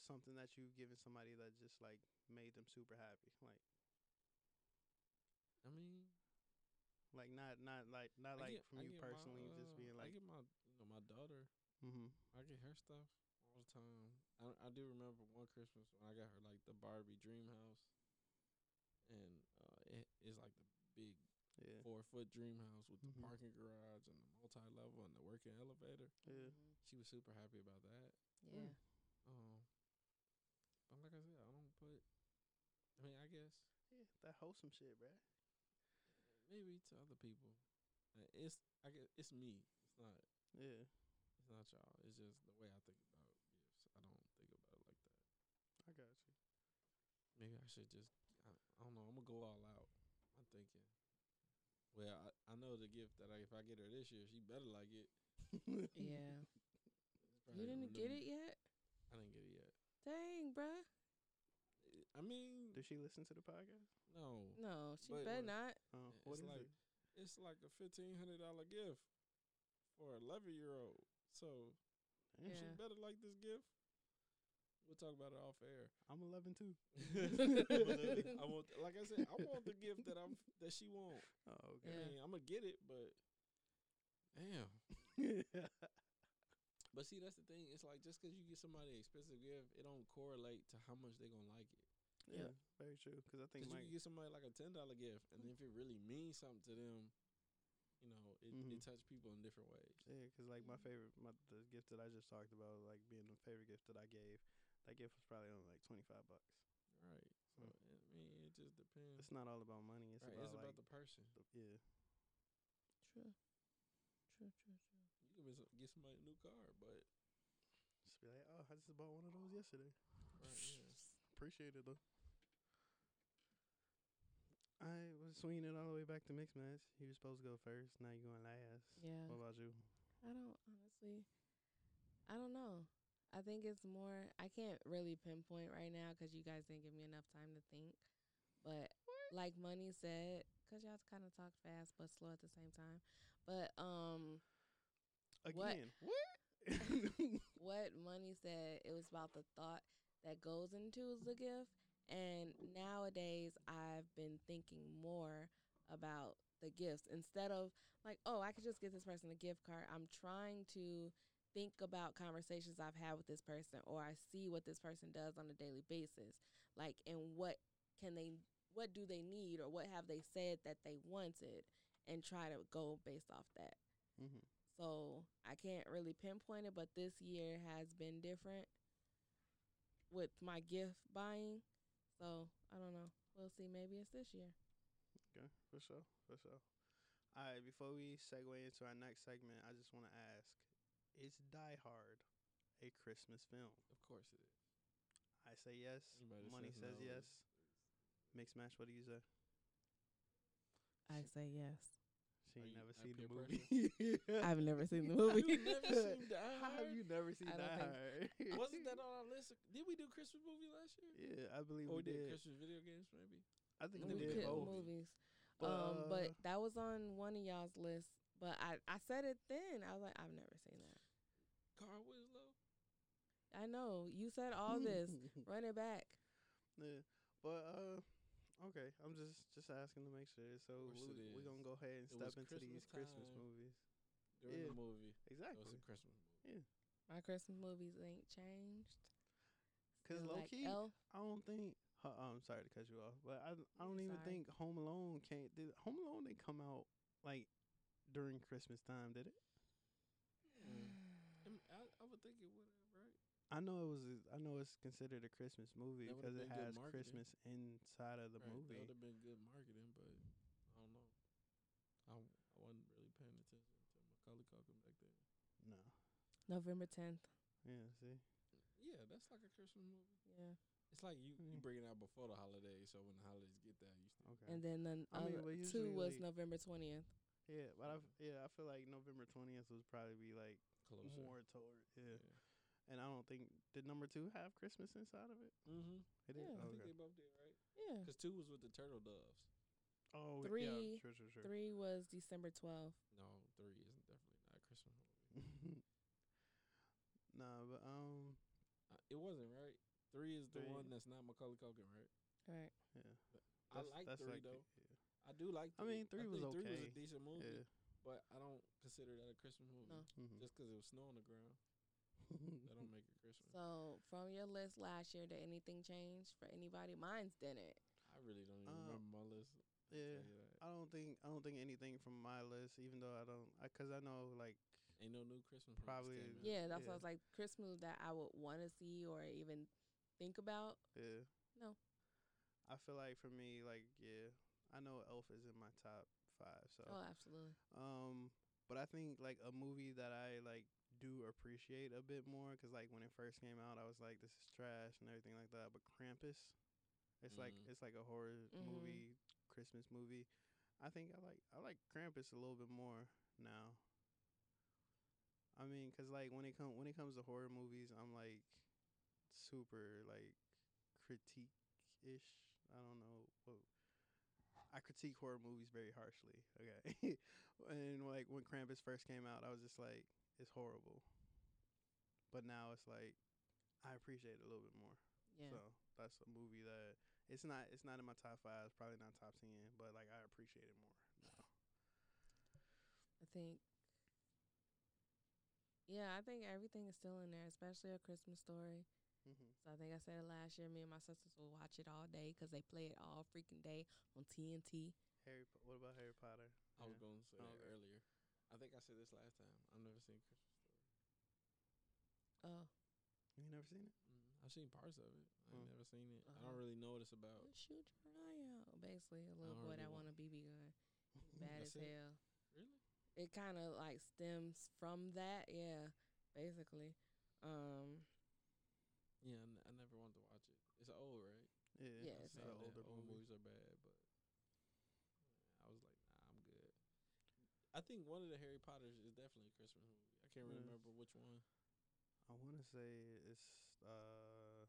something that you've given somebody that just like made them super happy. Like I mean, like not not like not I like get- from I you get my, personally, just uh, being I like, get my, you know, my daughter. mm-hmm. I get her stuff all the time. I I do remember one Christmas when I got her like the Barbie dream house, and uh, it is like the big yeah, four foot dream house with the parking garage and the multi level and the working elevator. yeah. Mhm. She was super happy about that. Yeah. Um, but like I said, I don't put. I mean, I guess yeah, that wholesome shit, bruh. maybe to other people, it's I guess it's me. It's not. Yeah, It's not y'all. It's just the way I think about gifts. I don't think about it like that. I got you. Maybe I should just. I, I don't know. I'm gonna go all out. I'm thinking. Well, I, I know the gift that I, if I get her this year, she better like it. Yeah. You didn't get it yet? I didn't get it yet. Dang, bruh. I mean, Does she listen to the podcast? no. No, she But- better not. Oh, It's what is like- it? It's like a fifteen hundred dollar gift for an eleven year old. So She better like this gift. We'll talk about it off air. I'm 11 too. I want, like I said, I want the gift that I'm that she want. Oh, I Yeah. mean, I'm gonna get it, but damn. okay. But see, that's the thing. It's like just because you get somebody an expensive gift, it don't correlate to how much they're gonna like it. yeah, very true. Because I think Because you my can get somebody like a ten dollar gift, and if it really means something to them, you know, it, Mhm. it touch people in different ways. yeah, because like my favorite, my the gift that I just talked about, like being the favorite gift that I gave, that gift was probably only like 25 bucks. Right. So Mm. I mean, it just depends. It's not all about money. It's right. about it's like about the person. the, yeah. True. True, true, true. You can get some- get somebody a new car, but Just be like, oh, I just bought one of those yesterday. right, yeah. Appreciate it though. I was swinging it all the way back to mixed match. You were supposed to go first. Now you going last. Yeah. What about you? I don't honestly. I don't know. I think it's more. I can't really pinpoint right now because you guys didn't give me enough time to think. But like Money said, because y'all kind of talk fast but slow at the same time. But um, What? What? what Money said, it was about the thought that goes into the gift. And nowadays, I've been thinking more about the gifts instead of like, oh, I could just get this person a gift card. I'm trying to think about conversations I've had with this person, or I see what this person does on a daily basis, like, and what can they, what do they need, or what have they said that they wanted, and try to go based off that. hmm So I can't really pinpoint it, but this year has been different with my gift buying. So I don't know. We'll see. Maybe it's this year. Okay, for sure, for sure. All right, before we segue into our next segment, I just want to ask: Is Die Hard a Christmas film? Of course it is. I say yes. Anybody that Money says says no yes. Mixed match. What do you say? I say yes. She ain't you- never seen the movie. I've never seen the movie. You never seen Die How have you never seen I Die Hard? Wasn't that on our list? Did we do Christmas movie last year? yeah, I believe Or we we did did. Christmas video games maybe? I think we we did both. movies. But, um, but uh, that was on one of y'all's list. But I, I said it then. I was like, I've never seen that. Carl Winslow? I know you said all this. Run it back. Yeah, but uh, okay. I'm just just asking to make sure. So we it we gonna go ahead and It step was into these Christmas Christmas movies. During Yeah. the movie. It was a Christmas movie. Yeah, My Christmas movies ain't changed. Cause Still low like key, Elf. I don't think. Uh, I'm sorry to cut you off, but I I don't even Sorry. think Home Alone can't. Did Home Alone didn't come out like during Christmas time, did it? Mm. I, I think it would have, right? I know it was. a- I know it's considered a Christmas movie That would've because it been good has marketing. Christmas inside of the right. That movie. would have been good marketing, but I don't know. I, I wasn't really paying attention to Macaulay Culkin back then. No. November tenth. Yeah. See. Yeah, that's like a Christmas movie. Yeah. It's like you, you Mm. bring it out before the holidays, so when the holidays get there, you still Okay. And then the I mean, other but two was like- November twentieth. yeah, but I f- yeah I feel like November twentieth would probably be like closer. more toward yeah. Yeah. And I don't think did number two have Christmas inside of it? Mm-hmm. It did. Yeah. I think they both did, right? Yeah. Because two was with the turtle doves. Oh, Three- Yeah, sure, sure, sure. Three was December twelfth. No, three isn't definitely not a Christmas movie. nah, but um, Uh, it wasn't right. Three is the Three. one that's not Macaulay Culkin, right? Right. yeah. I That's- like three like the- though. I do like. I mean, three was think Three was a decent movie, Yeah. But I don't consider that a Christmas movie. No. Mhm. Just 'cause it was snow on the ground, that don't make it Christmas. So from your list last year, did anything change for anybody? Mine's didn't. I really don't even Uh, remember my list. Yeah. tell you that. I don't think I don't think anything from my list, even though I don't, I, cause I know like Ain't no new Christmas Probably came. Yeah, that's Yeah. what I was like. Christmas that I would want to see or even think about. yeah. No. I feel like for me, like yeah, I know Elf is in my top five, so Oh, absolutely. Um, but I think like a movie that I like do appreciate a bit more 'cause like when it first came out, I was like, this is trash and everything like that. But Krampus, it's like Mm. it's like a horror Mhm. movie, Christmas movie. I think I like I like Krampus a little bit more now. I mean, 'cause like when it come when it comes to horror movies, I'm like super like critique ish. I don't know what I critique horror movies very harshly. Okay, and like when Krampus first came out, I was just like, it's horrible. but now it's like I appreciate it a little bit more. Yeah. So that's a movie that it's not it's not in my top five, it's probably not top ten, but like I appreciate it more now. I think. Yeah, I think everything is still in there, especially a Christmas story. Mm-hmm. So I think I said it last year. Me and my sisters will watch it all day because they play it all freaking day on TNT. Harry, Po- what about Harry Potter? I was going to say Oh, that okay. earlier. I think I said this last time. I've never seen Christmas Story. Oh, You never seen it? Mm, I've seen parts of it. I've never seen it. I Uh-huh. don't really know what it's about. shoot your eye out. Basically, a little don't boy really that want- want a BB gun. Bad That's as it? hell. Really? It kind of like stems from that. Yeah, basically. Um, Yeah, I, n- I never wanted to watch it. It's old, right? Yeah, Yeah, it's it's an Saying that older old movie. movies are bad, but I was like, nah, I'm good. I think one of the Harry Potters is definitely a Christmas movie. I can't Yeah. remember which one. I want to say it's uh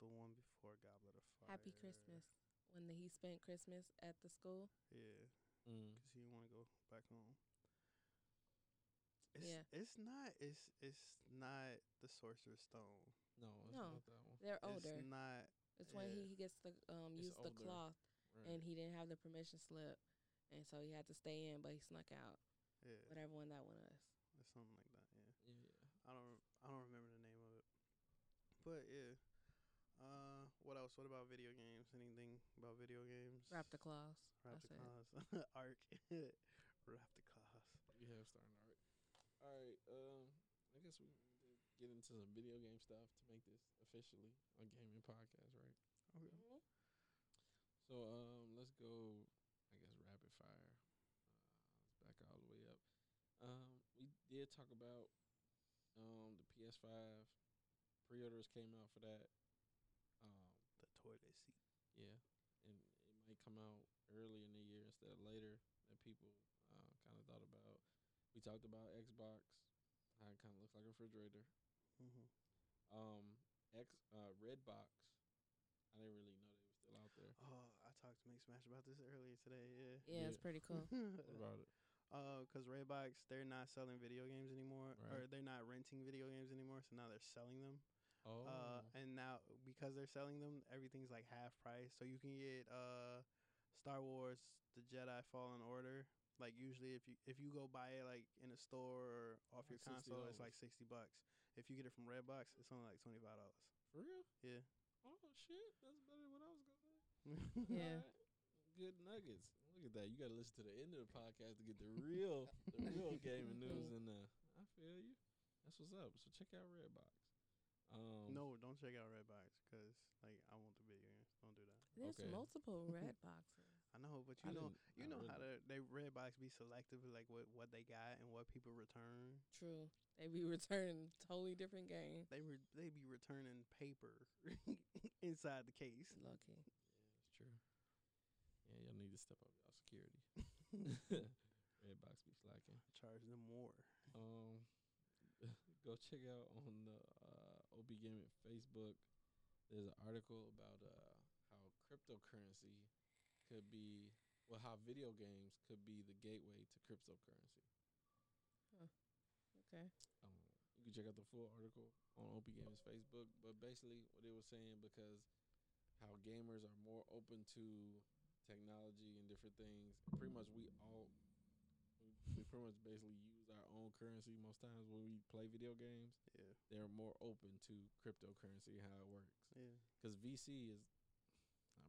the one before Goblet of Fire. Happy Christmas. When the, he spent Christmas at the school. Yeah, Mm. because he didn't want to go back home. It's, Yeah. it's not. It's it's not the Sorcerer's Stone. No, it's No. not that one. They're older. It's not. It's when he, yeah. he gets the um It's use the cloth Right. and he didn't have the permission slip, and so he had to stay in, but he snuck out. Yeah, Whatever one that one was. it's something like that. Yeah. yeah. I don't I don't remember the name of it. But yeah. Uh what else? What about video games? Anything about video games? Raptor Claus. Raptor That's claws. Ark. Raptor Claus. We have starting art. All right. Um, I guess we need to get into some video game stuff to make this officially a gaming podcast, right? Okay. Mhm. So um, let's go. I guess rapid fire. Uh, let's back all the way up. Um, we did talk about um the PS5 pre-orders came out for that. Um, The toilet seat. yeah, and it might come out early in the year instead of later that people uh, kind of thought about. We talked about Xbox, how it kind of looks like a refrigerator. Mm-hmm. Um, X uh, Redbox, I didn't really know they were still out there. Oh, I talked to Make Smash about this earlier today. Yeah. Yeah, it's pretty cool. What about it? Uh, cause Redbox they're not selling video games anymore, or they're not renting video games anymore. So now they're selling them. Oh, Uh, and now because they're selling them, everything's like half price. So you can get uh, Star Wars: The Jedi Fallen Order. Like usually, if you if you go buy it like in a store or off your Like console, it's $60. like sixty bucks. If you get it from Redbox, it's only like twenty five dollars. for real? Yeah. Oh shit, that's better than what I was gonna. Yeah. Alright. Good nuggets. Look at that. You got to listen to the end of the podcast to get the real, the real gaming news. And uh, I feel you. That's what's up. So check out Redbox. Um, no, don't check out Redbox because like I want the video games. Don't do that. There's Okay. multiple red boxes. I know, but I you know, you know really. how to they red box be selective like what what they got and what people return. True. They be returning totally different game. They re- they be returning paper inside the case. Lucky. Yeah, it's true. Yeah, y'all need to step up y'all security. Redbox be slacking. Charge them more. Um, go check out on the uh, OP Gaming Facebook. There's an article about uh, how cryptocurrency could be, well, how video games could be the gateway to cryptocurrency. Okay. Um, you can check out the full article on OP Gaming's Facebook. But basically, what they were saying because how gamers are more open to technology and different things. Pretty much, we all we, we pretty much basically use our own currency most times when we play video games. Yeah, They're more open to cryptocurrency how it works yeah. because VC is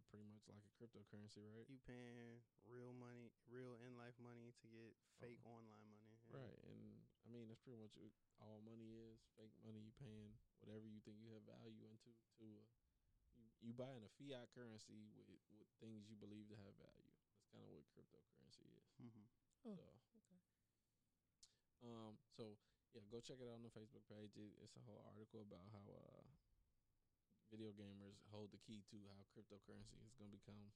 pretty much like a cryptocurrency, right? You paying real money, real in life money to get fake online money. yeah. Right, and I mean that's pretty much all money is. Fake money, you paying whatever you think you have value into. To uh, you, you buying a fiat currency with with things you believe to have value. That's kind of what cryptocurrency is. Mm-hmm. Oh, so, okay. um, so yeah, go check it out on the Facebook page. It, it's a whole article about how uh, video gamers hold the key to how cryptocurrency is gonna become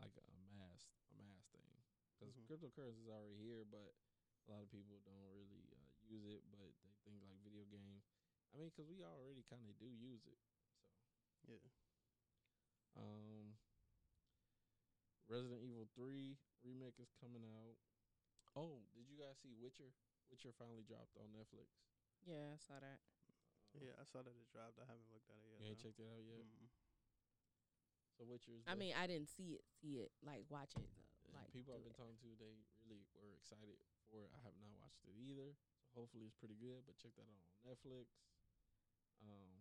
like a mass a mass thing. Because Mhm. cryptocurrency is already here, but a lot of people don't really uh, use it. But they think like video game. I mean, because we already kind of do use it. So, Yeah. um, Resident Evil Three remake is coming out. Oh, did you guys see Witcher? Witcher finally dropped on Netflix. Yeah, I saw that. Yeah, I saw that it dropped. I haven't looked at it yet. You ain't though. checked it out yet. Mm. So what's yours? I mean, I didn't see it, see it, like watch it. though, like people I've been it. talking to, they really were excited for it. I have not watched it either, so hopefully it's pretty good. But check that out on Netflix. Um,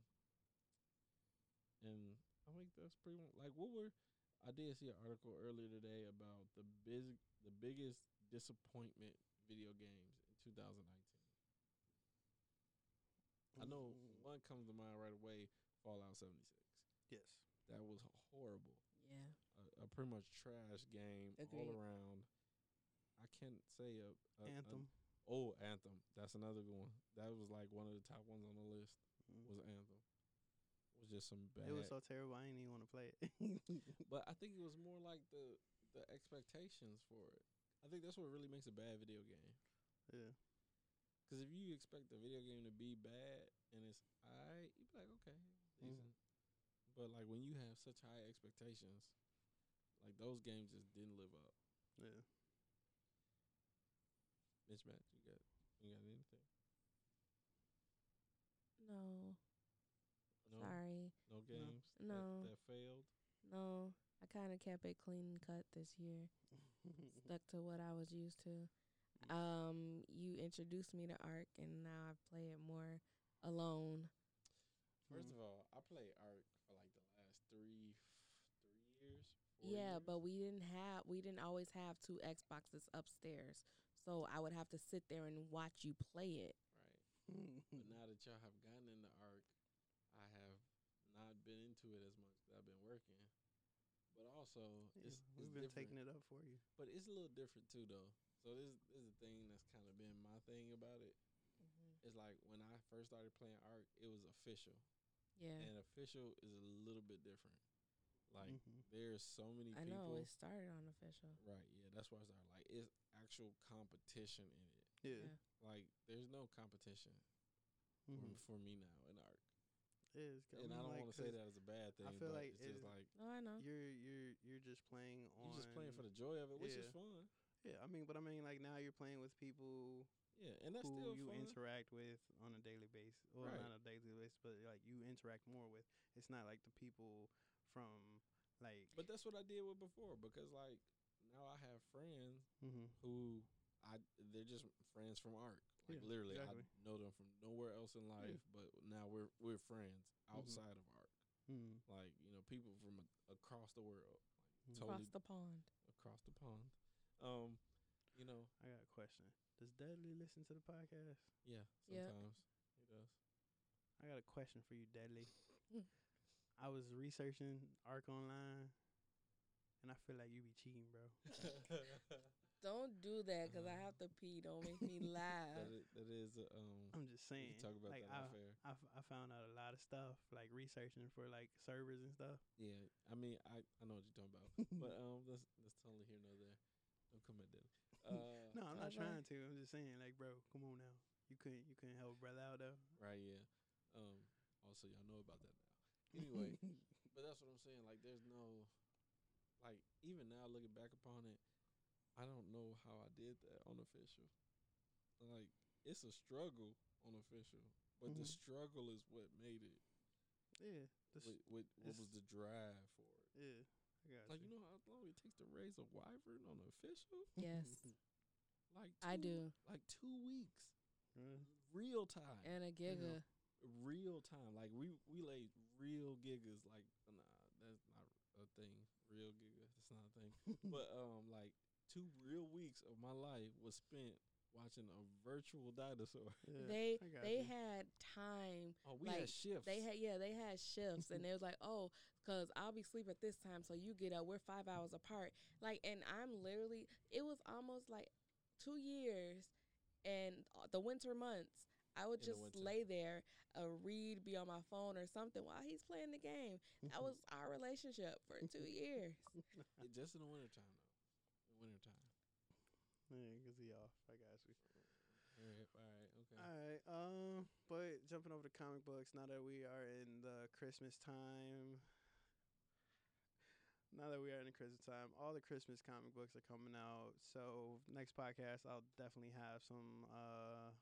and I think that's pretty much like what were. I did see an article earlier today about the big, the biggest disappointment video games in 2019. I know one comes to mind right away: Fallout 76. Yes. That was horrible Yeah, a, a pretty much trash game all around. I can't say a, a Anthem. A, oh, Anthem. That's another good one. That was like one of the top ones on the list. Mm. Was Anthem. It was just some bad. It was so terrible. I didn't even want to play it. but I think it was more like the the expectations for it. I think that's what really makes a bad video game. yeah. Because if you expect the video game to be bad and it's alright, you be like, okay, Mhm. But like when you have such high expectations, like those games just didn't live up. Yeah. Mismatch. You got you got anything? no, No, sorry, no games. that- No. that, failed. no. I kind of kept it clean cut this year. Stuck to what I was used to. Um, you introduced me to Ark, and now I play it more alone. First Mm. of all, I played Ark for like the last three three years. four Yeah, years. but we didn't have we didn't always have two Xboxes upstairs. So I would have to sit there and watch you play it. right. But now that y'all have gotten into Ark, I have not been into it as much. 'cause I've been working. But also, Yeah, it's, we've it's been different. taking it up for you. But it's a little different too, though. So this, this is the thing that's kind of been my thing about it. It's like when I first started playing Ark, it was official, Yeah, and official is a little bit different. Like Mhm. there's so many I people. know it started on official. Right. Yeah, that's why I started. Like it's actual competition in it. Yeah. Yeah. Like there's no competition Mhm. for, for me now in Ark, It is. and I don't want to say that as a bad thing. I feel but like it's just like No, I know. You're you're you're just playing on. you're just playing for the joy of it, which is fun. Yeah, I mean, but I mean, like now you're playing with people Yeah, and that's who still you fun. interact with on a daily basis. or Right. not a daily basis, but like you interact more with. It's not like the people from like. but that's what I did with before because like now I have friends hmm who I they're just friends from Ark. Like Yeah, literally, exactly. I know them from nowhere else in life, but now we're we're friends Mm-hmm. outside of Ark. hmm Like you know, people from across the world, Mhm. totally Across the pond. across the pond. Um, you know, I got a question. Does Deadly listen to the podcast? yeah, Yep. sometimes he does. I got a question for you, Deadly. Mm. I was researching Ark Online, and I feel like you be cheating, bro. Don't do that because I have to pee. Don't make me laugh. that, is, that is uh, um. I'm just saying. can talk about like, that I, off air. I, f- I found out a lot of stuff, like researching for like servers and stuff. Yeah, I mean, I I know what you're talking about, but um, that's that's totally here nor there. Come at that. Uh, no, I'm not trying to. I'm just saying, like, bro, come on now. You couldn't, you couldn't help brother out though. right, yeah. Um, also y'all know about that now. Anyway, but that's what I'm saying. Like, there's no, like, even now looking back upon it, I don't know how I did that on official. Like, it's a struggle on official, but the Mhm. struggle is what made it. yeah, this, What, what, what was the drive for it? yeah, Like, you know how long it takes to raise a wyvern on official? yes, Like, I do. Like two weeks, Uh, real time. And a giga. real time. Like we we laid real gigas. Like nah, that's not a thing. Real giga, that's not a thing. but um, like two real weeks of my life was spent watching a virtual dinosaur. yeah, They they you. had time. Oh, we Like, had shifts. They had yeah, they had shifts, and they was like, oh, cause I'll be asleep at this time, so you get up. We're five hours apart. Like, and I'm literally. It was almost like two years, and uh, the winter months. I would In the just winter. lay there, uh, read, be on my phone or something while he's playing the game. That was our relationship for two years. Just in the wintertime though. In the wintertime. Yeah, cause he off. I got you. All right. All right. Okay. All right. Um, but jumping over to comic books now that we are in the Christmas time. Now that we are in the Christmas time, all the Christmas comic books are coming out. So next podcast, I'll definitely have some uh,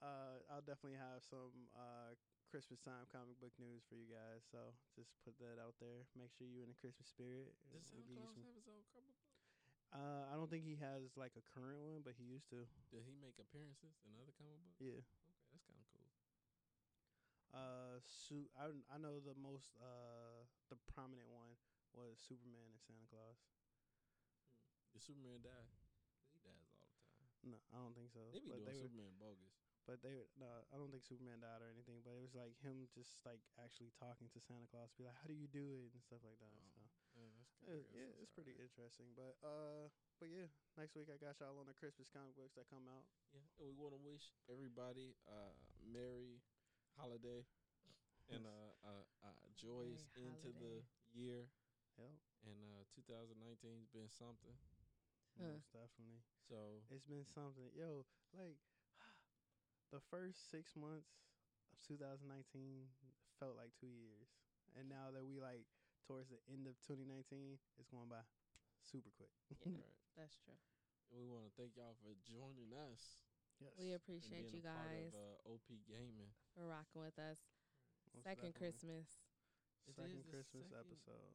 uh, I'll definitely have some uh, Christmas time comic book news for you guys. So just put that out there. Make sure you're in the Christmas spirit. Does We'll Santa give Claus have his own comic book? Uh, I don't think he has like a current one, but he used to. Did he make appearances in other comic books? Yeah. Okay, that's kind of cool. Uh, su- I I know the most uh the prominent one was Superman and Santa Claus. Did Superman die? he dies all the time. No, I don't think so. They be but doing they were, Superman bogus. but they no, I don't think Superman died or anything. But it was like him just like actually talking to Santa Claus, be like, "How do you do it?" and stuff like that. Oh, So yeah, that's uh, yeah, it's pretty interesting. But uh, but yeah, next week I got y'all on the Christmas comic books that come out. Yeah, and we want to wish everybody uh merry holiday and Yes. uh, uh, uh joyous Merry into the year. Yep, And uh 2019's been something. Huh. most definitely. So It's been something. Yo, like the first six months of 2019 felt like two years, and now that we like towards the end of 2019, it's going by super quick. Yeah. right. That's true. And we want to thank y'all for joining us. yes, We and appreciate being you a part guys of, uh, OP Gaming. for rocking with us. Most Second. Christmas. It Second is Christmas second- episode.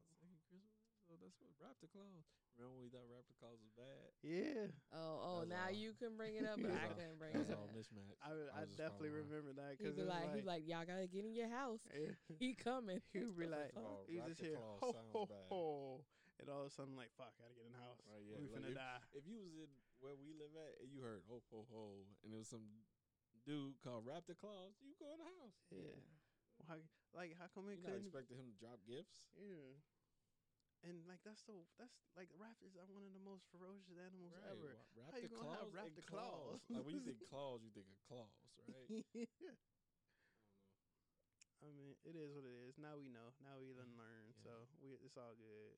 Second That's what Raptor Claus. Remember when we thought Raptor Claus was bad? Yeah, Oh, oh, That's now all. you can bring it up, but That's I all- couldn't bring That was it all up. mismatch. I, I, was just definitely following. remember that He'd because be like, he'd like, y'all gotta get in your house. He coming. he would be like, Oh, he was just Raptor here, Claus ho sounds ho oh, bad. ho, and all of a sudden like, fuck, gotta get in the house. Right, yeah, we like finna if- die. If you was in where we live at and you heard ho ho ho and it was some dude called Raptor Claus, you go in the house. Yeah. Why, like, how come it You're not couldn't? expecting him to drop gifts. Yeah. And like that's so that's like raptors are one of the most ferocious animals ever. Wa- How you Raptor gonna have Raptor claws. claws? like when you think claws, you think of claws, right? yeah. I don't know. I mean, it is what it is. Now we know. Now we done learn. Yeah. So we it's all good.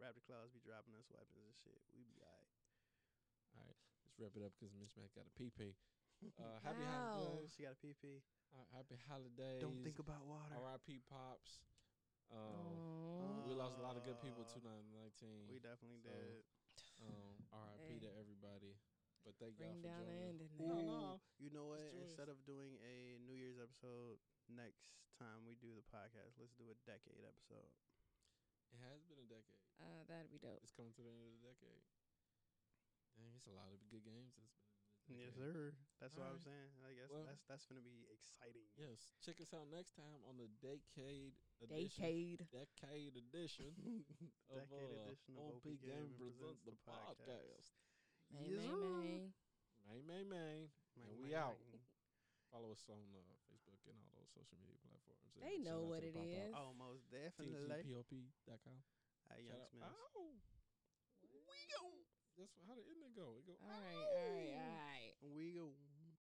Raptor claws be dropping us weapons and shit. We be alright. All right, let's wrap it up because Mitch Mac got a PP. Uh, happy Ow. holidays. She got a PP. Uh, happy holidays. Don't think about water. R.I.P. Pops. Um, we lost a lot of good people Uh, 2019. We definitely So, did. Um, R.I.P. to everybody. But thank y'all Bring for down the joining. ending. No, Ooh, no. You know what? Instead of doing a New Year's episode next time we do the podcast, let's do a decade episode. It has been a decade. Uh, that'd be dope. It's coming to the end of the decade. Dang, it's a lot of good games that's been in this Yes, sir. That's what I'm saying. I guess Well- that's that's gonna be exciting. Yes, check us out next time on the Decade Edition. Decade. Decade Edition of Decade uh, edition of OP OP Game Gaming presents presents the the podcast. podcast. May, Yes, may, sir. may. Main, main, main. Mang, And we out. mang. Follow us on uh, Facebook and all those social media platforms. They And know what to it Pop is. Up. Oh, most definitely. TGPOP.com. At Young out. Smiths. Ow. We go. That's how the ending go. It go. All right, all right, oh! all right. We go.